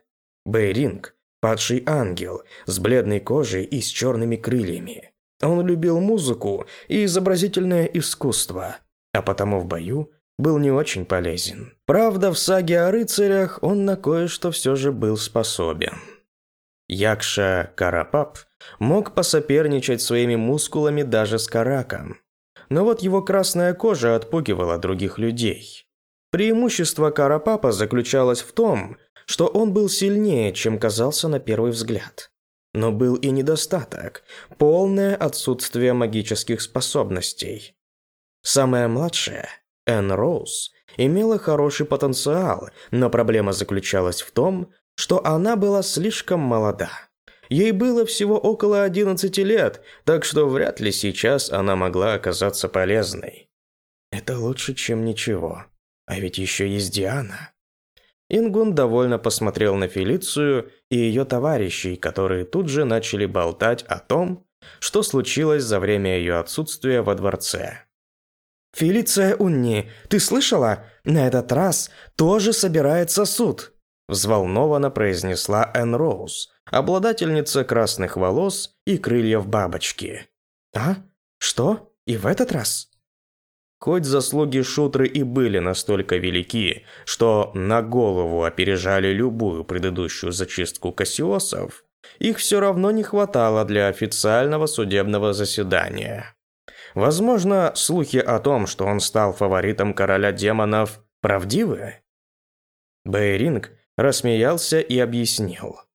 Speaker 1: Бейринг, падший ангел, с бледной кожей и с черными крыльями. Он любил музыку и изобразительное искусство, а потому в бою был не очень полезен. Правда, в саге о рыцарях он на кое-что все же был способен. Якша Карапап мог посоперничать своими мускулами даже с Караком. Но вот его красная кожа отпугивала других людей. Преимущество Карапапа заключалось в том, что он был сильнее, чем казался на первый взгляд. Но был и недостаток – полное отсутствие магических способностей. Самая младшая, Энн Роуз имела хороший потенциал, но проблема заключалась в том, что она была слишком молода. Ей было всего около 11 лет, так что вряд ли сейчас она могла оказаться полезной. Это лучше, чем ничего. А ведь еще есть Диана. Ингун довольно посмотрел на Фелицию и ее товарищей, которые тут же начали болтать о том, что случилось за время ее отсутствия во дворце. «Фелиция Унни, ты слышала? На этот раз тоже собирается суд!» Взволнованно произнесла Энн Роуз, обладательница красных волос и крыльев бабочки. «А? Что? И в этот раз?» Хоть заслуги Шутры и были настолько велики, что на голову опережали любую предыдущую зачистку Кассиосов, их все равно не хватало для официального судебного заседания. Возможно, слухи о том, что он стал фаворитом короля демонов, правдивы? Бейринг рассмеялся и объяснил.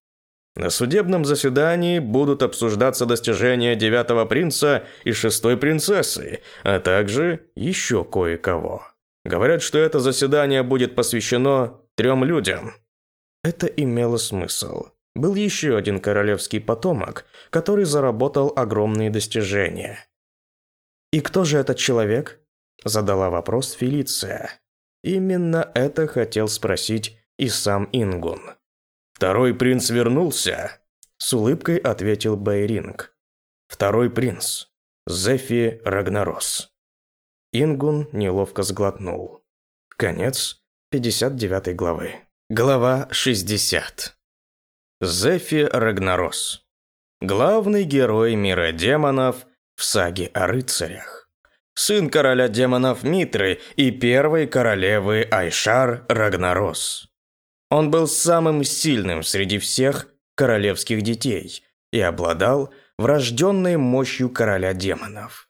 Speaker 1: На судебном заседании будут обсуждаться достижения девятого принца и шестой принцессы, а также еще кое-кого. Говорят, что это заседание будет посвящено трем людям. Это имело смысл. Был еще один королевский потомок, который заработал огромные достижения. «И кто же этот человек?» – задала вопрос Фелиция. Именно это хотел спросить и сам Ингун. «Второй принц вернулся», – с улыбкой ответил Байринг. «Второй принц. Зефи Рагнарос». Ингун неловко сглотнул. Конец 59 главы. Глава 60. Зефи Рагнарос. Главный герой мира демонов в саге о рыцарях. Сын короля демонов Митры и первой королевы Айшар Рагнарос. Он был самым сильным среди всех королевских детей и обладал врожденной мощью короля демонов.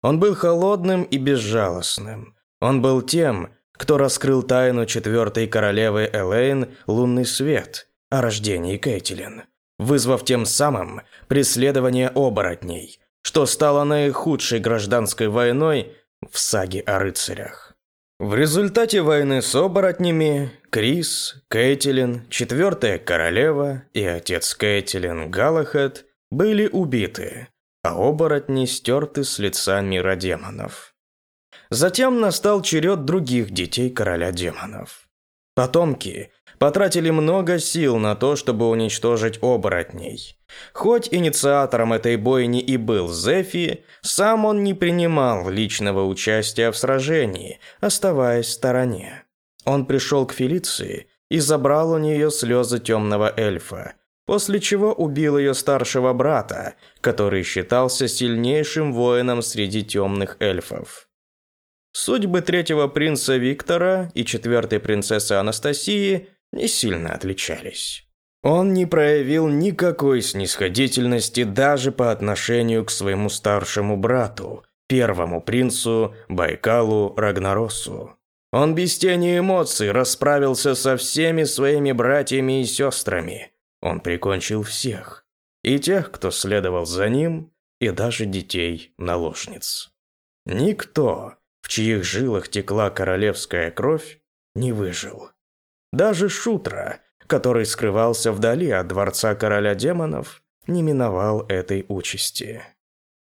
Speaker 1: Он был холодным и безжалостным. Он был тем, кто раскрыл тайну четвертой королевы Элейн «Лунный свет» о рождении Кейтилин, вызвав тем самым преследование оборотней, что стало наихудшей гражданской войной в саге о рыцарях. В результате войны с оборотнями Крис, Кейтилин, четвертая королева и отец Кейтилин Галахет были убиты, а оборотни стерты с лица мира демонов. Затем настал черед других детей короля демонов. Потомки потратили много сил на то, чтобы уничтожить оборотней. Хоть инициатором этой бойни и был Зефи, сам он не принимал личного участия в сражении, оставаясь в стороне. Он пришел к Фелиции и забрал у нее слезы темного эльфа, после чего убил ее старшего брата, который считался сильнейшим воином среди темных эльфов. Судьбы третьего принца Виктора и четвертой принцессы Анастасии не сильно отличались. Он не проявил никакой снисходительности даже по отношению к своему старшему брату, первому принцу Байкалу Рагнаросу. Он без тени эмоций расправился со всеми своими братьями и сестрами. Он прикончил всех. И тех, кто следовал за ним, и даже детей-наложниц. Никто, в чьих жилах текла королевская кровь, не выжил. Даже Шутра, который скрывался вдали от дворца короля демонов, не миновал этой участи.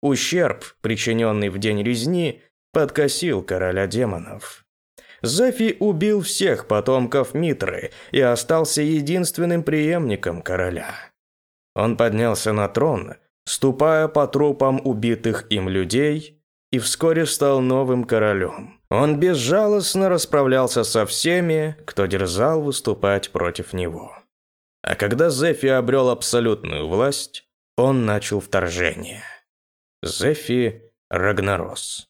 Speaker 1: Ущерб, причиненный в день резни, подкосил короля демонов. Зефи убил всех потомков Митры и остался единственным преемником короля. Он поднялся на трон, ступая по трупам убитых им людей и вскоре стал новым королем. Он безжалостно расправлялся со всеми, кто дерзал выступать против него. А когда Зефи обрел абсолютную власть, он начал вторжение. Зефи Рагнарос.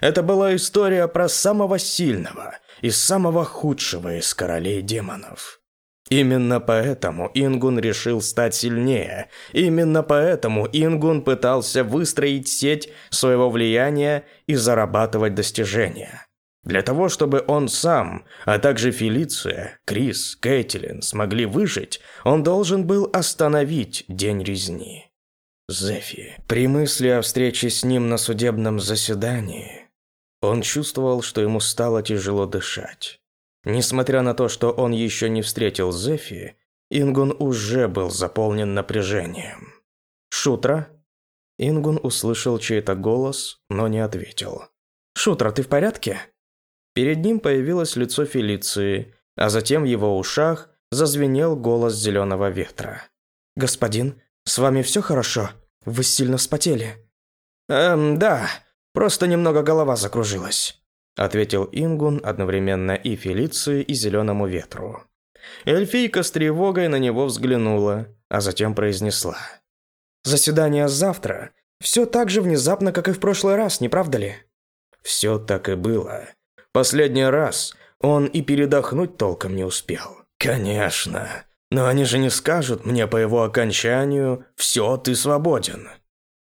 Speaker 1: Это была история про самого сильного и самого худшего из королей демонов. Именно поэтому Ингун решил стать сильнее. Именно поэтому Ингун пытался выстроить сеть своего влияния и зарабатывать достижения. Для того, чтобы он сам, а также Фелиция, Крис, Кэтлин смогли выжить, он должен был остановить день резни. Зефи, при мысли о встрече с ним на судебном заседании, Он чувствовал, что ему стало тяжело дышать. Несмотря на то, что он еще не встретил Зефи, Ингун уже был заполнен напряжением. «Шутра?» Ингун услышал чей-то голос, но не ответил. «Шутра, ты в порядке?» Перед ним появилось лицо Фелиции, а затем в его ушах зазвенел голос зеленого ветра. «Господин, с вами все хорошо? Вы сильно вспотели?» «Эм, да, просто немного голова закружилась», ответил Ингун одновременно и Фелиции, и зеленому ветру. Эльфийка с тревогой на него взглянула, а затем произнесла. «Заседание завтра. Все так же внезапно, как и в прошлый раз, не правда ли?» Все так и было. Последний раз он и передохнуть толком не успел. «Конечно. Но они же не скажут мне по его окончанию «все, ты свободен».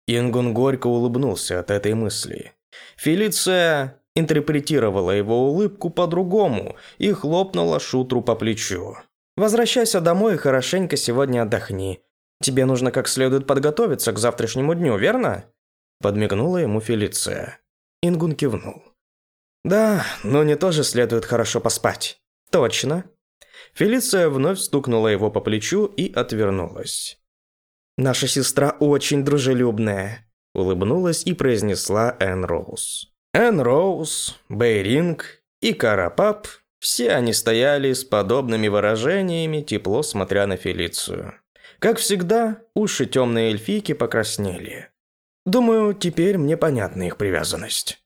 Speaker 1: Ингун горько улыбнулся от этой мысли. Фелиция интерпретировала его улыбку по-другому и хлопнула Шутру по плечу. «Возвращайся домой и хорошенько сегодня отдохни. Тебе нужно как следует подготовиться к завтрашнему дню, верно?» Подмигнула ему Фелиция. Ингун кивнул. «Да, но не тоже следует хорошо поспать». «Точно». Фелиция вновь стукнула его по плечу и отвернулась. «Наша сестра очень дружелюбная», – улыбнулась и произнесла Энн Роуз. Энн Роуз, Бейринг и Карапап – все они стояли с подобными выражениями, тепло смотря на Фелицию. Как всегда, уши темной эльфийки покраснели. Думаю, теперь мне понятна их привязанность.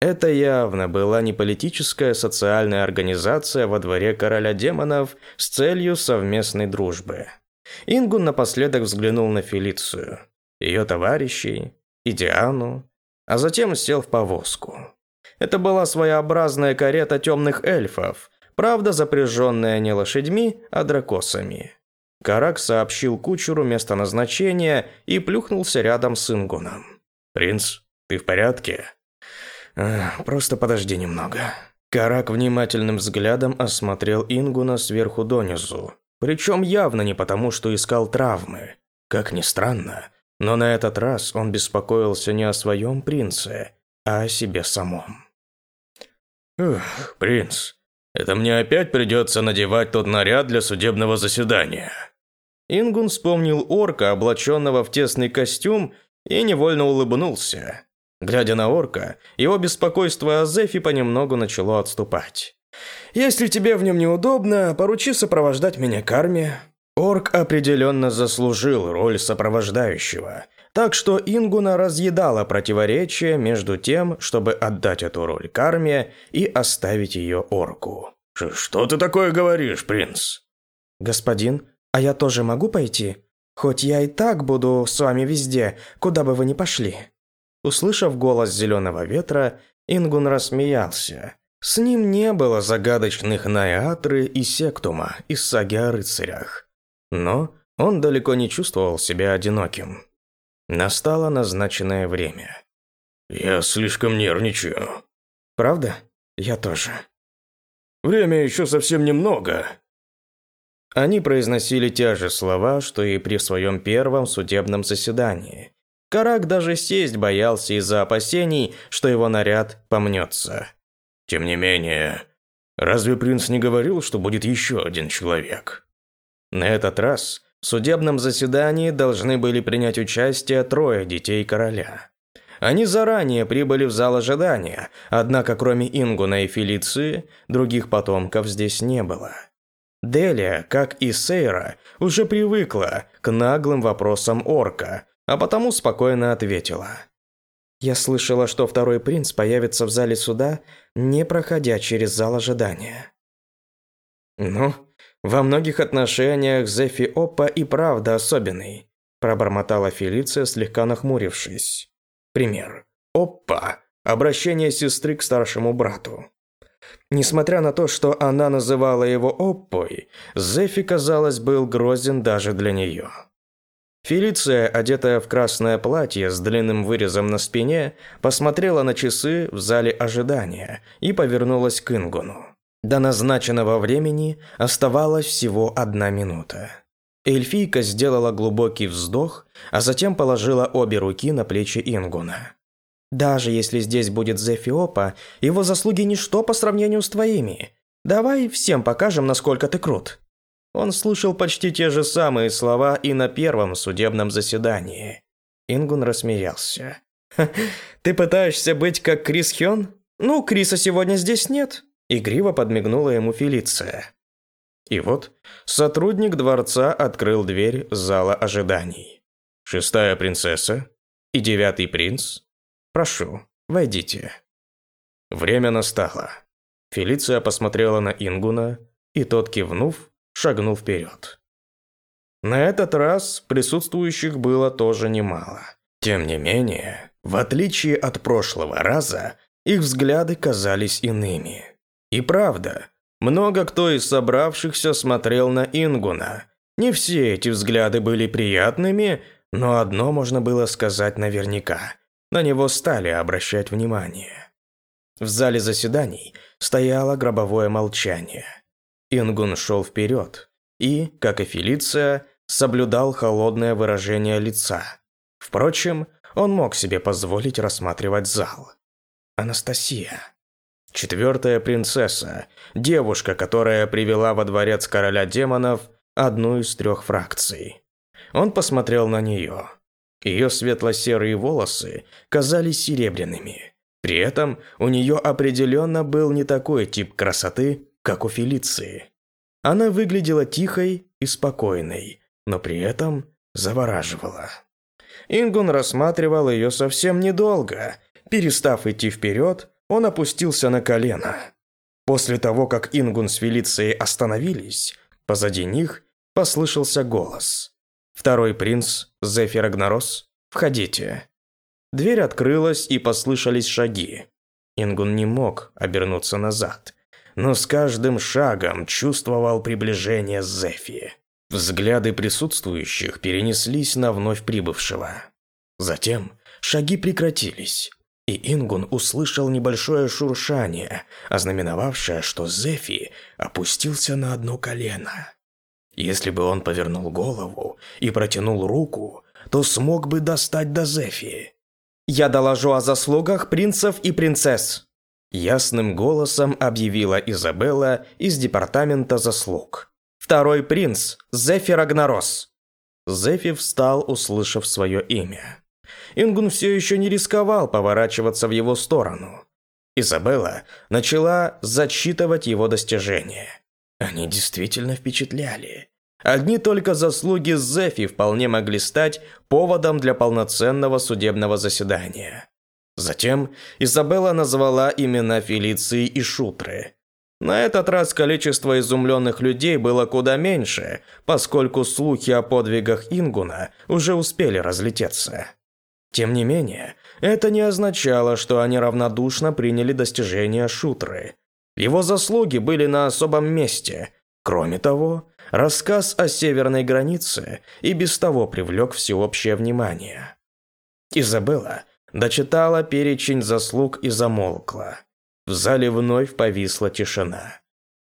Speaker 1: Это явно была не политическая социальная организация во дворе короля демонов с целью совместной дружбы. Ингун напоследок взглянул на Фелицию, ее товарищей и Диану, а затем сел в повозку. Это была своеобразная карета темных эльфов, правда запряженная не лошадьми, а дракосами. Карак сообщил кучеру место назначения и плюхнулся рядом с Ингуном. «Принц, ты в порядке?» «Просто подожди немного». Карак внимательным взглядом осмотрел Ингуна сверху донизу. Причем явно не потому, что искал травмы. Как ни странно, но на этот раз он беспокоился не о своем принце, а о себе самом.
Speaker 2: «Ух, принц, это мне опять придется надевать тот наряд для судебного заседания».
Speaker 1: Ингун вспомнил орка, облаченного в тесный костюм, и невольно улыбнулся. Глядя на орка, его беспокойство о Зефи понемногу начало отступать. «Если тебе в нем неудобно, поручи сопровождать меня к армии». Орк определенно заслужил роль сопровождающего, так что Ингуна разъедала противоречие между тем, чтобы отдать эту роль карме и оставить ее орку.
Speaker 2: «Что ты такое говоришь, принц?»
Speaker 3: «Господин, а я тоже могу пойти? Хоть я и так буду с вами везде, куда бы вы ни пошли».
Speaker 1: Услышав голос зеленого ветра, Ингун рассмеялся. С ним не было загадочных Найатры и Сектума из саги о рыцарях. Но он далеко не чувствовал себя одиноким. Настало назначенное время.
Speaker 2: «Я слишком нервничаю».
Speaker 1: «Правда? Я тоже».
Speaker 2: «Время еще совсем немного».
Speaker 1: Они произносили те же слова, что и при своем первом судебном заседании, Карак даже сесть боялся из-за опасений, что его наряд помнется.
Speaker 2: Тем не менее, разве принц не говорил, что будет еще один человек?
Speaker 1: На этот раз в судебном заседании должны были принять участие трое детей короля. Они заранее прибыли в зал ожидания, однако кроме Ингуна и Фелиции, других потомков здесь не было. Делия, как и Сейра, уже привыкла к наглым вопросам орка, а потому спокойно ответила. «Я слышала, что второй принц появится в зале суда, не проходя через зал ожидания». «Ну, во многих отношениях Зефи Оппа и правда особенный», пробормотала Фелиция, слегка нахмурившись. Пример. Оппа. Обращение сестры к старшему брату. Несмотря на то, что она называла его Оппой, Зефи, казалось, был грозен даже для нее. Фелиция, одетая в красное платье с длинным вырезом на спине, посмотрела на часы в зале ожидания и повернулась к Ингуну. До назначенного времени оставалась всего одна минута. Эльфийка сделала глубокий вздох, а затем положила обе руки на плечи Ингуна.
Speaker 3: Даже если здесь будет Зефиопа, его заслуги ничто по сравнению с твоими. Давай всем покажем, насколько ты крут». Он слышал почти те же самые слова и на первом судебном заседании. Ингун рассмеялся. «Ты пытаешься быть как Крис Хён? Ну, Криса сегодня здесь нет». Игриво подмигнула ему Фелиция. И вот сотрудник дворца открыл дверь зала ожиданий. «Шестая принцесса и девятый принц, прошу, войдите». Время настало. Фелиция посмотрела на Ингуна, и тот, кивнув, шагнул вперед. На этот раз присутствующих было тоже немало. Тем не менее, в отличие от прошлого раза, их взгляды казались иными. И правда, много кто из собравшихся смотрел на Ингуна. Не все эти взгляды были приятными, но одно можно было сказать наверняка. На него стали обращать внимание. В зале заседаний стояло гробовое молчание. Ингун шел вперед и, как и Фелиция, соблюдал холодное выражение лица. Впрочем, он мог себе позволить рассматривать зал. Анастасия. Четвертая принцесса, девушка, которая привела во дворец короля демонов одну из трех фракций. Он посмотрел на нее. Ее светло-серые волосы казались серебряными. При этом у нее определенно был не такой тип красоты, как у Фелиции. Она выглядела тихой и спокойной, но при этом завораживала. Ингун рассматривал ее совсем недолго. Перестав идти вперед, он опустился на колено. После того, как Ингун с Фелицией остановились, позади них послышался голос. «Второй принц, Зефир Агнарос, входите». Дверь открылась и послышались шаги. Ингун не мог обернуться назад, но с каждым шагом чувствовал приближение Зефи. Взгляды присутствующих перенеслись на вновь прибывшего. Затем шаги прекратились, и Ингун услышал небольшое шуршание, ознаменовавшее, что Зефи опустился на одно колено. Если бы он повернул голову и протянул руку, то смог бы достать до Зефи. «Я доложу о заслугах принцев и принцесс», ясным голосом объявила Изабелла из департамента заслуг. «Второй принц, Зефи Рагнарос». Зефи встал, услышав свое имя. Ингун все еще не рисковал поворачиваться в его сторону. Изабелла начала зачитывать его достижения. Они действительно впечатляли. Одни только заслуги Зефи вполне могли стать поводом для полноценного судебного заседания. Затем Изабелла назвала имена Фелиции и Шутры. На этот раз количество изумленных людей было куда меньше, поскольку слухи о подвигах Ингуна уже успели разлететься. Тем не менее, это не означало, что они равнодушно приняли достижения Шутры. Его заслуги были на особом месте. Кроме того, рассказ о северной границе и без того привлек всеобщее внимание. Изабелла дочитала перечень заслуг и замолкла. В зале вновь повисла тишина.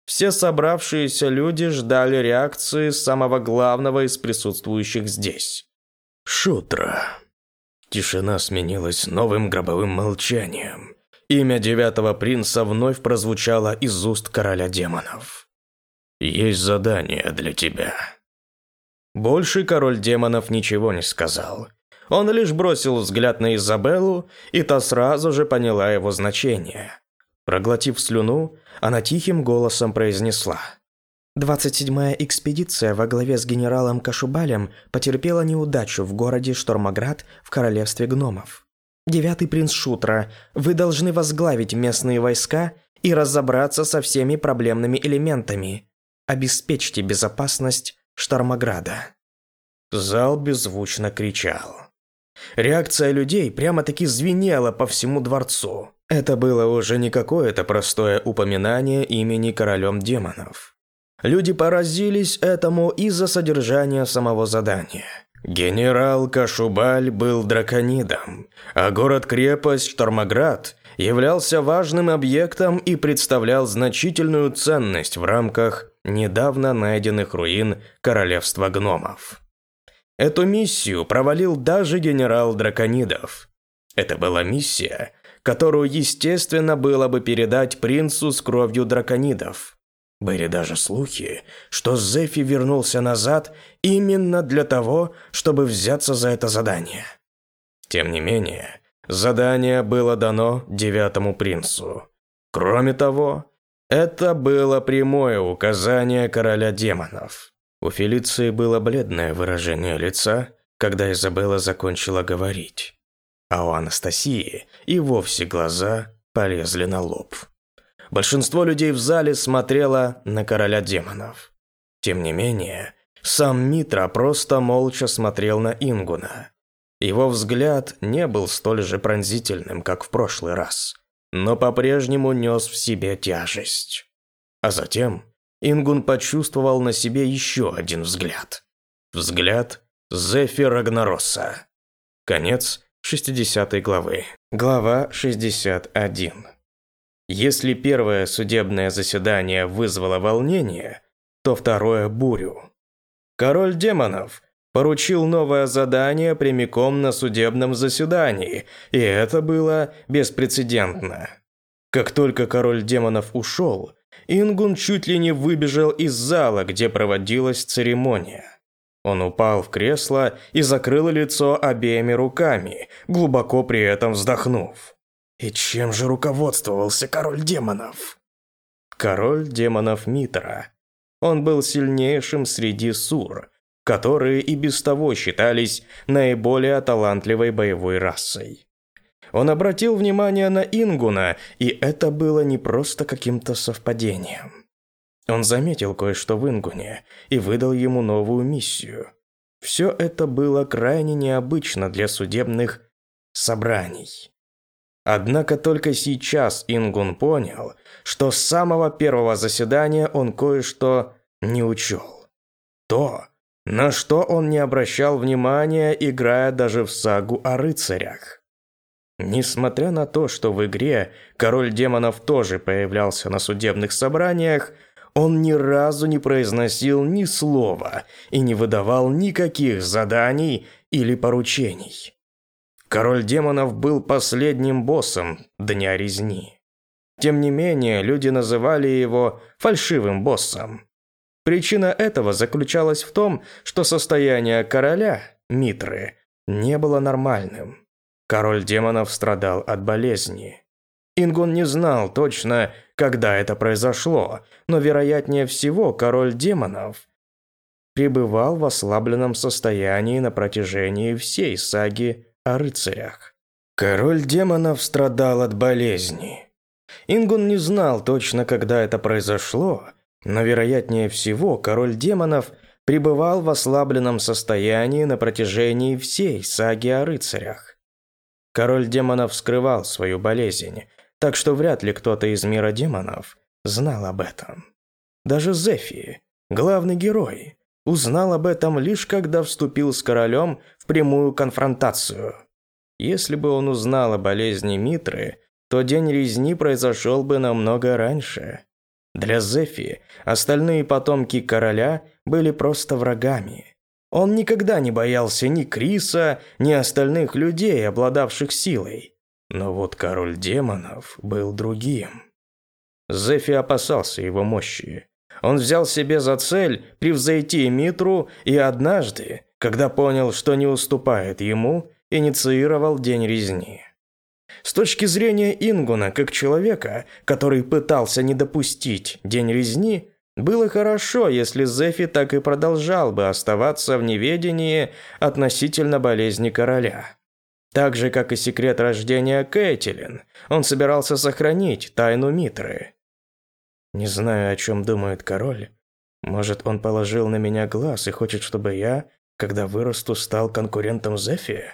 Speaker 3: Все собравшиеся люди ждали реакции самого главного из присутствующих здесь. «Шутра», Тишина сменилась новым гробовым молчанием. Имя девятого принца вновь прозвучало из уст короля демонов. «Есть задание для тебя». Больше король демонов ничего не сказал. Он лишь бросил взгляд на Изабеллу, и та сразу же поняла его значение. Проглотив слюну, она тихим голосом произнесла – 27-я экспедиция во главе с генералом Кашубалем потерпела неудачу в городе Штормоград в королевстве гномов. Девятый принц Шутра, вы должны возглавить местные войска и разобраться со всеми проблемными элементами. Обеспечьте безопасность Штормограда. Зал беззвучно кричал. Реакция людей прямо-таки звенела по всему дворцу. Это было уже не какое-то простое упоминание имени королем демонов. Люди поразились этому из-за содержания самого задания. Генерал Кашубаль был драконидом, а город-крепость Штормоград являлся важным объектом и представлял значительную ценность в рамках недавно найденных руин королевства гномов. Эту миссию провалил даже генерал драконидов. Это была миссия, которую, естественно, было бы передать принцу с кровью драконидов. Были даже слухи, что Зефи вернулся назад именно для того, чтобы взяться за это задание. Тем не менее, задание было дано девятому принцу. Кроме того, это было прямое указание короля демонов. У Фелиции было бледное выражение лица, когда Изабелла закончила говорить. А у Анастасии и вовсе глаза полезли на лоб. Большинство людей в зале смотрело на короля демонов. Тем не менее, сам Митра просто молча смотрел на Ингуна. Его взгляд не был столь же пронзительным, как в прошлый раз, но по-прежнему нес в себе тяжесть. А затем Ингун почувствовал на себе еще один взгляд. Взгляд Зефи Рагнаросса. Конец 60 главы. Глава 61. Если первое судебное заседание вызвало волнение, то второе – бурю. Король демонов поручил новое задание прямиком на судебном заседании, и это было беспрецедентно. Как только король демонов ушел, Ингун чуть ли не выбежал из зала, где проводилась церемония. Он упал в кресло и закрыл лицо обеими руками, глубоко при этом вздохнув. И чем же руководствовался король демонов? Король демонов Митра. Он был сильнейшим среди сур, которые и без того считались наиболее талантливой боевой расой. Он обратил внимание на Ингуна, и это было не просто каким-то совпадением. Он заметил кое-что в Ингуне и выдал ему новую миссию. Все это было крайне необычно для судебных собраний. Однако только сейчас Ингун понял, что с самого первого заседания он кое-что не учел. То, на что он не обращал внимания, играя даже в сагу о рыцарях. Несмотря на то, что в игре король демонов тоже появлялся на судебных собраниях, он ни разу не произносил ни слова и не выдавал никаких заданий или поручений. Король демонов был последним боссом Дня Резни. Тем не менее, люди называли его фальшивым боссом. Причина этого заключалась в том, что состояние короля, Митры, не было нормальным. Король демонов страдал от болезни. Ингун не знал точно, когда это произошло, но вероятнее всего король демонов пребывал в ослабленном состоянии на протяжении всей саги о рыцарях. Король демонов страдал от болезни. Ингун не знал точно, когда это произошло, но вероятнее всего король демонов пребывал в ослабленном состоянии на протяжении всей саги о рыцарях. Король демонов скрывал свою болезнь, так что вряд ли кто-то из мира демонов знал об этом. Даже Зефи, главный герой, узнал об этом лишь когда вступил с королем в прямую конфронтацию. Если бы он узнал о болезни Митры, то день резни произошел бы намного раньше. Для Зефи остальные потомки короля были просто врагами. Он никогда не боялся ни Криса, ни остальных людей, обладавших силой. Но вот король демонов был другим. Зефи опасался его мощи. Он взял себе за цель превзойти Митру и однажды, когда понял, что не уступает ему, инициировал День резни. С точки зрения Ингуна, как человека, который пытался не допустить День резни, было хорошо, если Зефи так и продолжал бы оставаться в неведении относительно болезни короля. Так же, как и секрет рождения Кэтлин, он собирался сохранить тайну Митры. Не знаю, о чем думает король. Может, он положил на меня глаз и хочет, чтобы я, когда вырасту, стал конкурентом Зефи?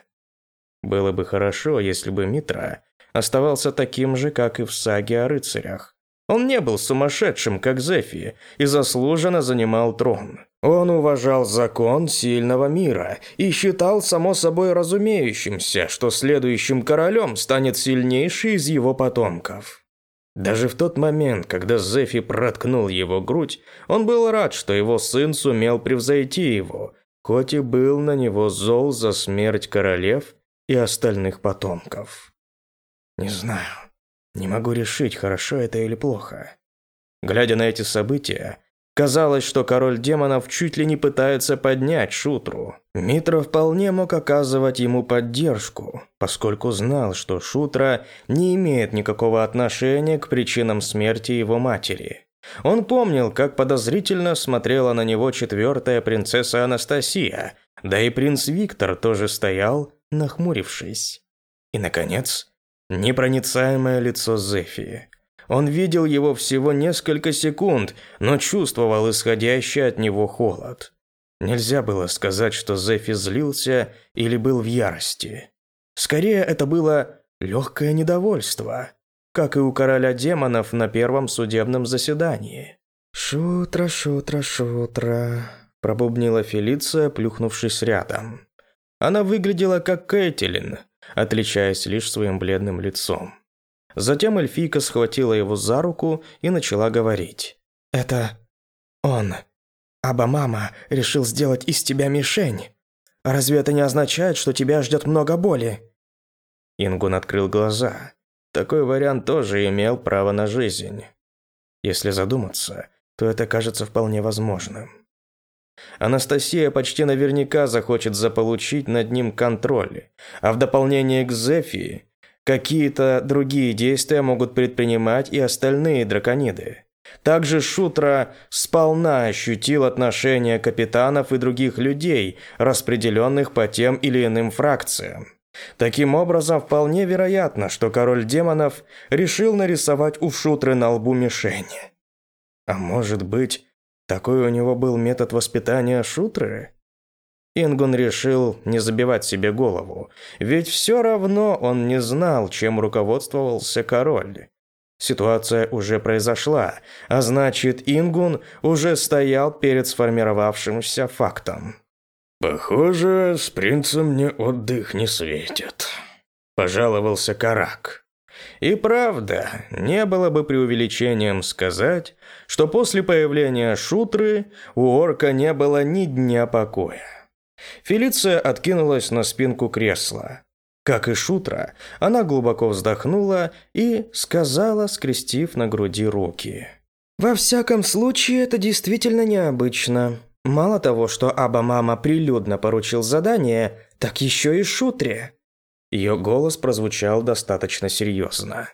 Speaker 3: Было бы хорошо, если бы Митра оставался таким же, как и в саге о рыцарях. Он не был сумасшедшим, как Зефи, и заслуженно занимал трон. Он уважал закон сильного мира и считал само собой разумеющимся, что следующим королем станет сильнейший из его потомков. Даже в тот момент, когда Зефи проткнул его грудь, он был рад, что его сын сумел превзойти его, хоть и был на него зол за смерть королев и остальных потомков. Не знаю, не могу решить, хорошо это или плохо. Глядя на эти события, казалось, что король демонов чуть ли не пытается поднять Шутру. Митра вполне мог оказывать ему поддержку, поскольку знал, что Шутра не имеет никакого отношения к причинам смерти его матери. Он помнил, как подозрительно смотрела на него четвертая принцесса Анастасия, да и принц Виктор тоже стоял, нахмурившись. И, наконец, непроницаемое лицо Зефии. Он видел его всего несколько секунд, но чувствовал исходящий от него холод. Нельзя было сказать, что Зефи злился или был в ярости. Скорее, это было легкое недовольство, как и у короля демонов на первом судебном заседании. «Шутра, шутра, шутра», – пробубнила Фелиция, плюхнувшись рядом. Она выглядела как Кэтлин, отличаясь лишь своим бледным лицом. Затем эльфийка схватила его за руку и начала говорить. «Это он. Аба-мама решил сделать из тебя мишень. Разве это не означает, что тебя ждет много боли?» Ингун открыл глаза. Такой вариант тоже имел право на жизнь. Если задуматься, то это кажется вполне возможным. Анастасия почти наверняка захочет заполучить над ним контроль, а в дополнение к Зефии Какие-то другие действия могут предпринимать и остальные дракониды. Также Шутра сполна ощутил отношение капитанов и других людей, распределенных по тем или иным фракциям. Таким образом, вполне вероятно, что король демонов решил нарисовать у Шутры на лбу мишень. А может быть, такой у него был метод воспитания Шутры? Ингун решил не забивать себе голову, ведь все равно он не знал, чем руководствовался король. Ситуация уже произошла, а значит, Ингун уже стоял перед сформировавшимся фактом.
Speaker 2: «Похоже, с принцем мне отдых не светит», – пожаловался Карак.
Speaker 3: И правда, не было бы преувеличением сказать, что после появления Шутры у орка не было ни дня покоя. Фелиция откинулась на спинку кресла. Как и Шутра, она глубоко вздохнула и сказала, скрестив на груди руки. «Во всяком случае, это действительно необычно. Мало того, что Аба-мама прилюдно поручил задание, так еще и Шутре». Ее голос прозвучал достаточно серьезно.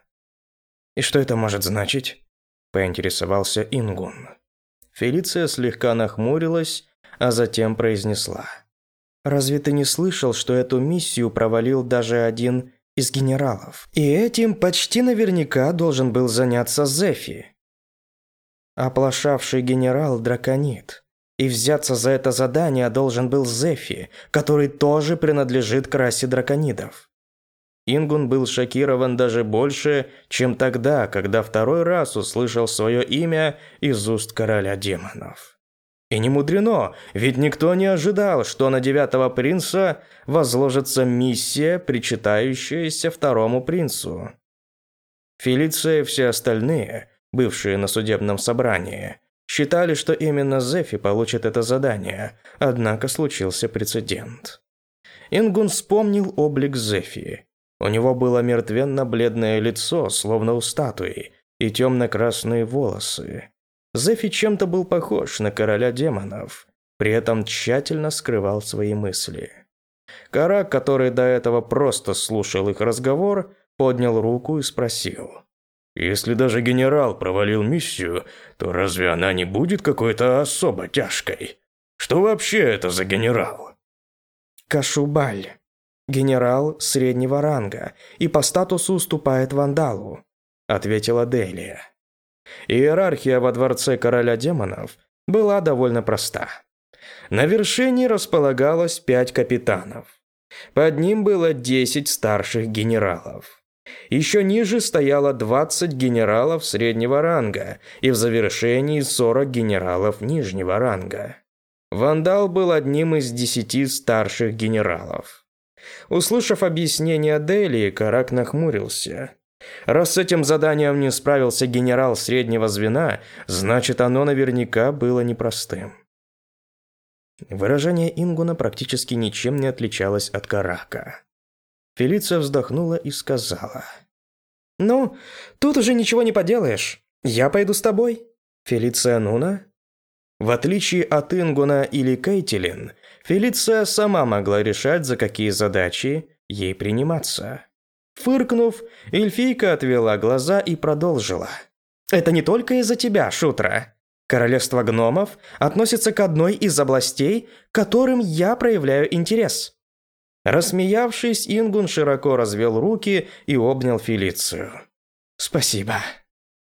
Speaker 3: «И что это может значить?» – поинтересовался Ингун. Фелиция слегка нахмурилась, а затем произнесла – Разве ты не слышал, что эту миссию провалил даже один из генералов? И этим почти наверняка должен был заняться Зефи. Оплошавший генерал драконит. И взяться за это задание должен был Зефи, который тоже принадлежит к расе драконидов. Ингун был шокирован даже больше, чем тогда, когда второй раз услышал свое имя из уст короля демонов. И не мудрено, ведь никто не ожидал, что на девятого принца возложится миссия, причитающаяся второму принцу. Фелиция и все остальные, бывшие на судебном собрании, считали, что именно Зефи получит это задание, однако случился прецедент. Ингун вспомнил облик Зефи. У него было мертвенно-бледное лицо, словно у статуи, и темно-красные волосы. Зефи чем-то был похож на короля демонов, при этом тщательно скрывал свои мысли. Карак, который до этого просто слушал их разговор, поднял руку и спросил. «Если даже генерал провалил миссию, то разве она не будет какой-то особо тяжкой? Что вообще это за генерал?» «Кашубаль. Генерал среднего ранга и по статусу уступает вандалу», – ответила Делия. Иерархия во дворце короля демонов была довольно проста. На вершине располагалось пять капитанов. Под ним было 10 старших генералов. Еще ниже стояло 20 генералов среднего ранга и в завершении 40 генералов нижнего ранга. Вандал был одним из десяти старших генералов. Услышав объяснение Дели, Карак нахмурился. Раз с этим заданием не справился генерал среднего звена, значит оно наверняка было непростым. Выражение Ингуна практически ничем не отличалось от Карака. Фелиция вздохнула и сказала. «Ну, тут уже ничего не поделаешь. Я пойду с тобой». Фелиция Нуна? В отличие от Ингуна или Кейтилин, Фелиция сама могла решать, за какие задачи ей приниматься. Фыркнув, эльфийка отвела глаза и продолжила. «Это не только из-за тебя, Шутра. Королевство гномов относится к одной из областей, которым я проявляю интерес». Рассмеявшись, Ингун широко развел руки и обнял Фелицию. «Спасибо».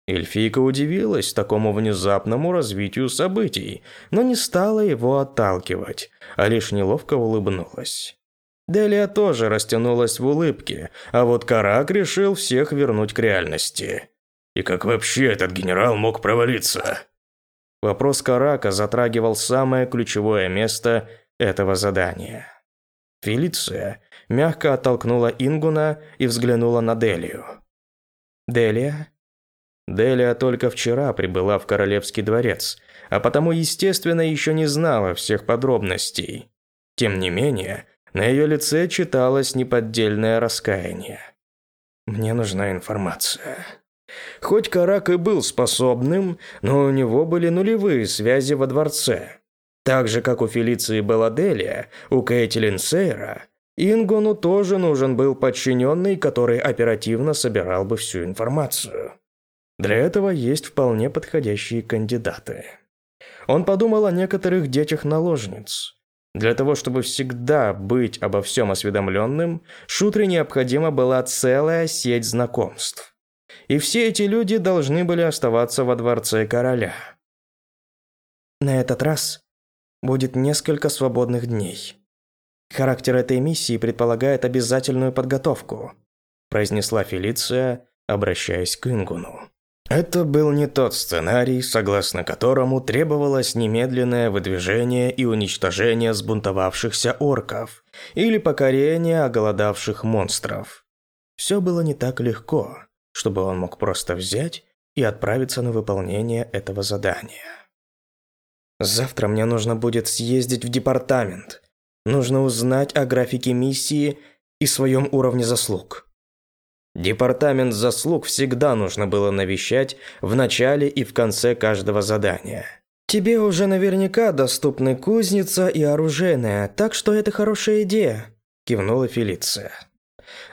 Speaker 3: Эльфийка удивилась такому внезапному развитию событий, но не стала его отталкивать, а лишь неловко улыбнулась. Делия тоже растянулась в улыбке, а вот Карак решил всех вернуть к реальности.
Speaker 2: «И как вообще этот генерал мог провалиться?»
Speaker 3: Вопрос Карака затрагивал самое ключевое место этого задания. Фелиция мягко оттолкнула Ингуна и взглянула на Делию. «Делия?» Делия только вчера прибыла в Королевский дворец, а потому, естественно, еще не знала всех подробностей. Тем не менее, на ее лице читалось неподдельное раскаяние. «Мне нужна информация». Хоть Карак и был способным, но у него были нулевые связи во дворце. Так же, как у Фелиции Беладелия, у Кейтилин Сейра, Ингону тоже нужен был подчиненный, который оперативно собирал бы всю информацию. Для этого есть вполне подходящие кандидаты. Он подумал о некоторых детях наложниц. Для того, чтобы всегда быть обо всем осведомленным, Шутре необходима была целая сеть знакомств. И все эти люди должны были оставаться во дворце короля. На этот раз будет несколько свободных дней. Характер этой миссии предполагает обязательную подготовку, произнесла Фелиция, обращаясь к Ингуну. Это был не тот сценарий, согласно которому требовалось немедленное выдвижение и уничтожение сбунтовавшихся орков или покорение оголодавших монстров. Все было не так легко, чтобы он мог просто взять и отправиться на выполнение этого задания. Завтра мне нужно будет съездить в департамент. Нужно узнать о графике миссии и своем уровне заслуг. Департамент заслуг всегда нужно было навещать в начале и в конце каждого задания. Тебе уже наверняка доступны кузница и оружейная, так что это хорошая идея, кивнула Фелиция.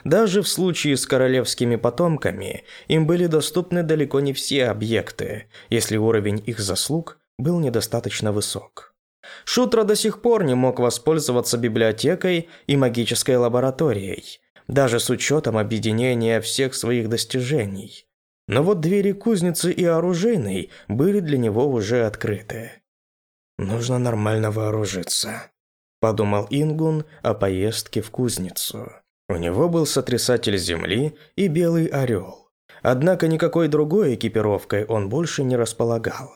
Speaker 3: Даже в случае с королевскими потомками им были доступны далеко не все объекты, если уровень их заслуг был недостаточно высок. Шутра до сих пор не мог воспользоваться библиотекой и магической лабораторией, даже с учетом объединения всех своих достижений. Но вот двери кузницы и оружейной были для него уже открыты. «Нужно нормально вооружиться», – подумал Ингун о поездке в кузницу. У него был сотрясатель земли и белый орел. Однако никакой другой экипировкой он больше не располагал.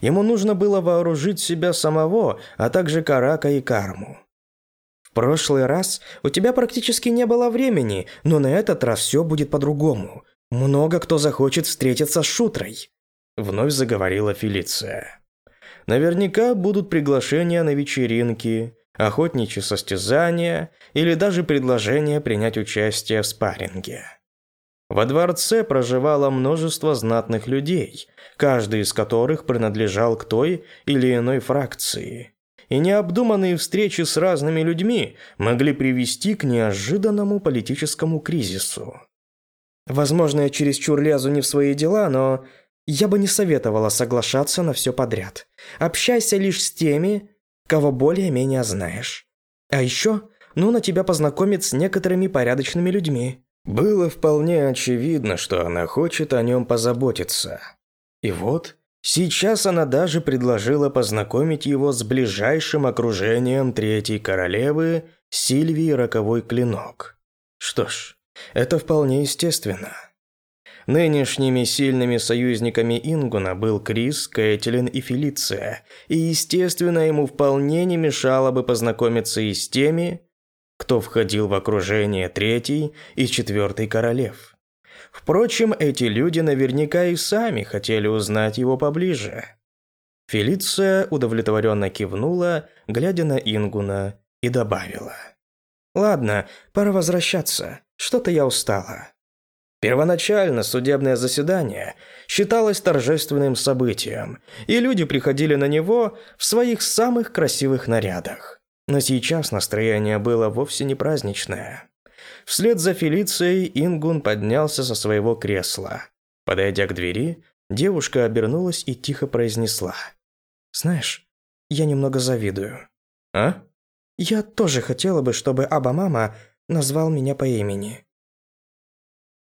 Speaker 3: Ему нужно было вооружить себя самого, а также Карака и Карму. В прошлый раз у тебя практически не было времени, но на этот раз все будет по-другому. Много кто захочет встретиться с Шутрой. Вновь заговорила Фелиция. Наверняка будут приглашения на вечеринки, охотничьи состязания или даже предложение принять участие в спарринге. Во дворце проживало множество знатных людей, каждый из которых принадлежал к той или иной фракции. И необдуманные встречи с разными людьми могли привести к неожиданному политическому кризису. Возможно, я чересчур лезу не в свои дела, но я бы не советовала соглашаться на все подряд. Общайся лишь с теми, кого более-менее знаешь. А еще Нуна тебя познакомит с некоторыми порядочными людьми. Было вполне очевидно, что она хочет о нем позаботиться. И вот, сейчас она даже предложила познакомить его с ближайшим окружением Третьей Королевы Сильвии Роковой Клинок. Что ж, это вполне естественно. Нынешними сильными союзниками Ингуна был Крис, Кэтлин и Фелиция, и, естественно, ему вполне не мешало бы познакомиться и с теми, кто входил в окружение третьей и четвертой королев. Впрочем, эти люди наверняка и сами хотели узнать его поближе. Фелиция удовлетворенно кивнула, глядя на Ингуна, и добавила. Ладно, пора возвращаться. Что-то я устала. Первоначально судебное заседание считалось торжественным событием, и люди приходили на него в своих самых красивых нарядах. Но сейчас настроение было вовсе не праздничное. Вслед за Фелицией Ингун поднялся со своего кресла. Подойдя к двери, девушка обернулась и тихо произнесла. «Знаешь, я немного завидую».
Speaker 1: «А?»
Speaker 3: «Я тоже хотела бы, чтобы Аба-мама назвал меня по имени».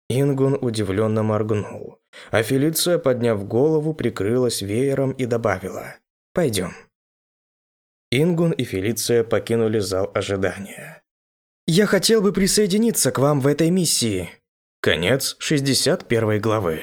Speaker 1: Ингун удивленно моргнул, а Фелиция, подняв голову, прикрылась веером и добавила «Пойдем». Ингун и Фелиция покинули зал ожидания.
Speaker 3: «Я хотел бы присоединиться к вам в этой миссии».
Speaker 1: Конец 61 главы.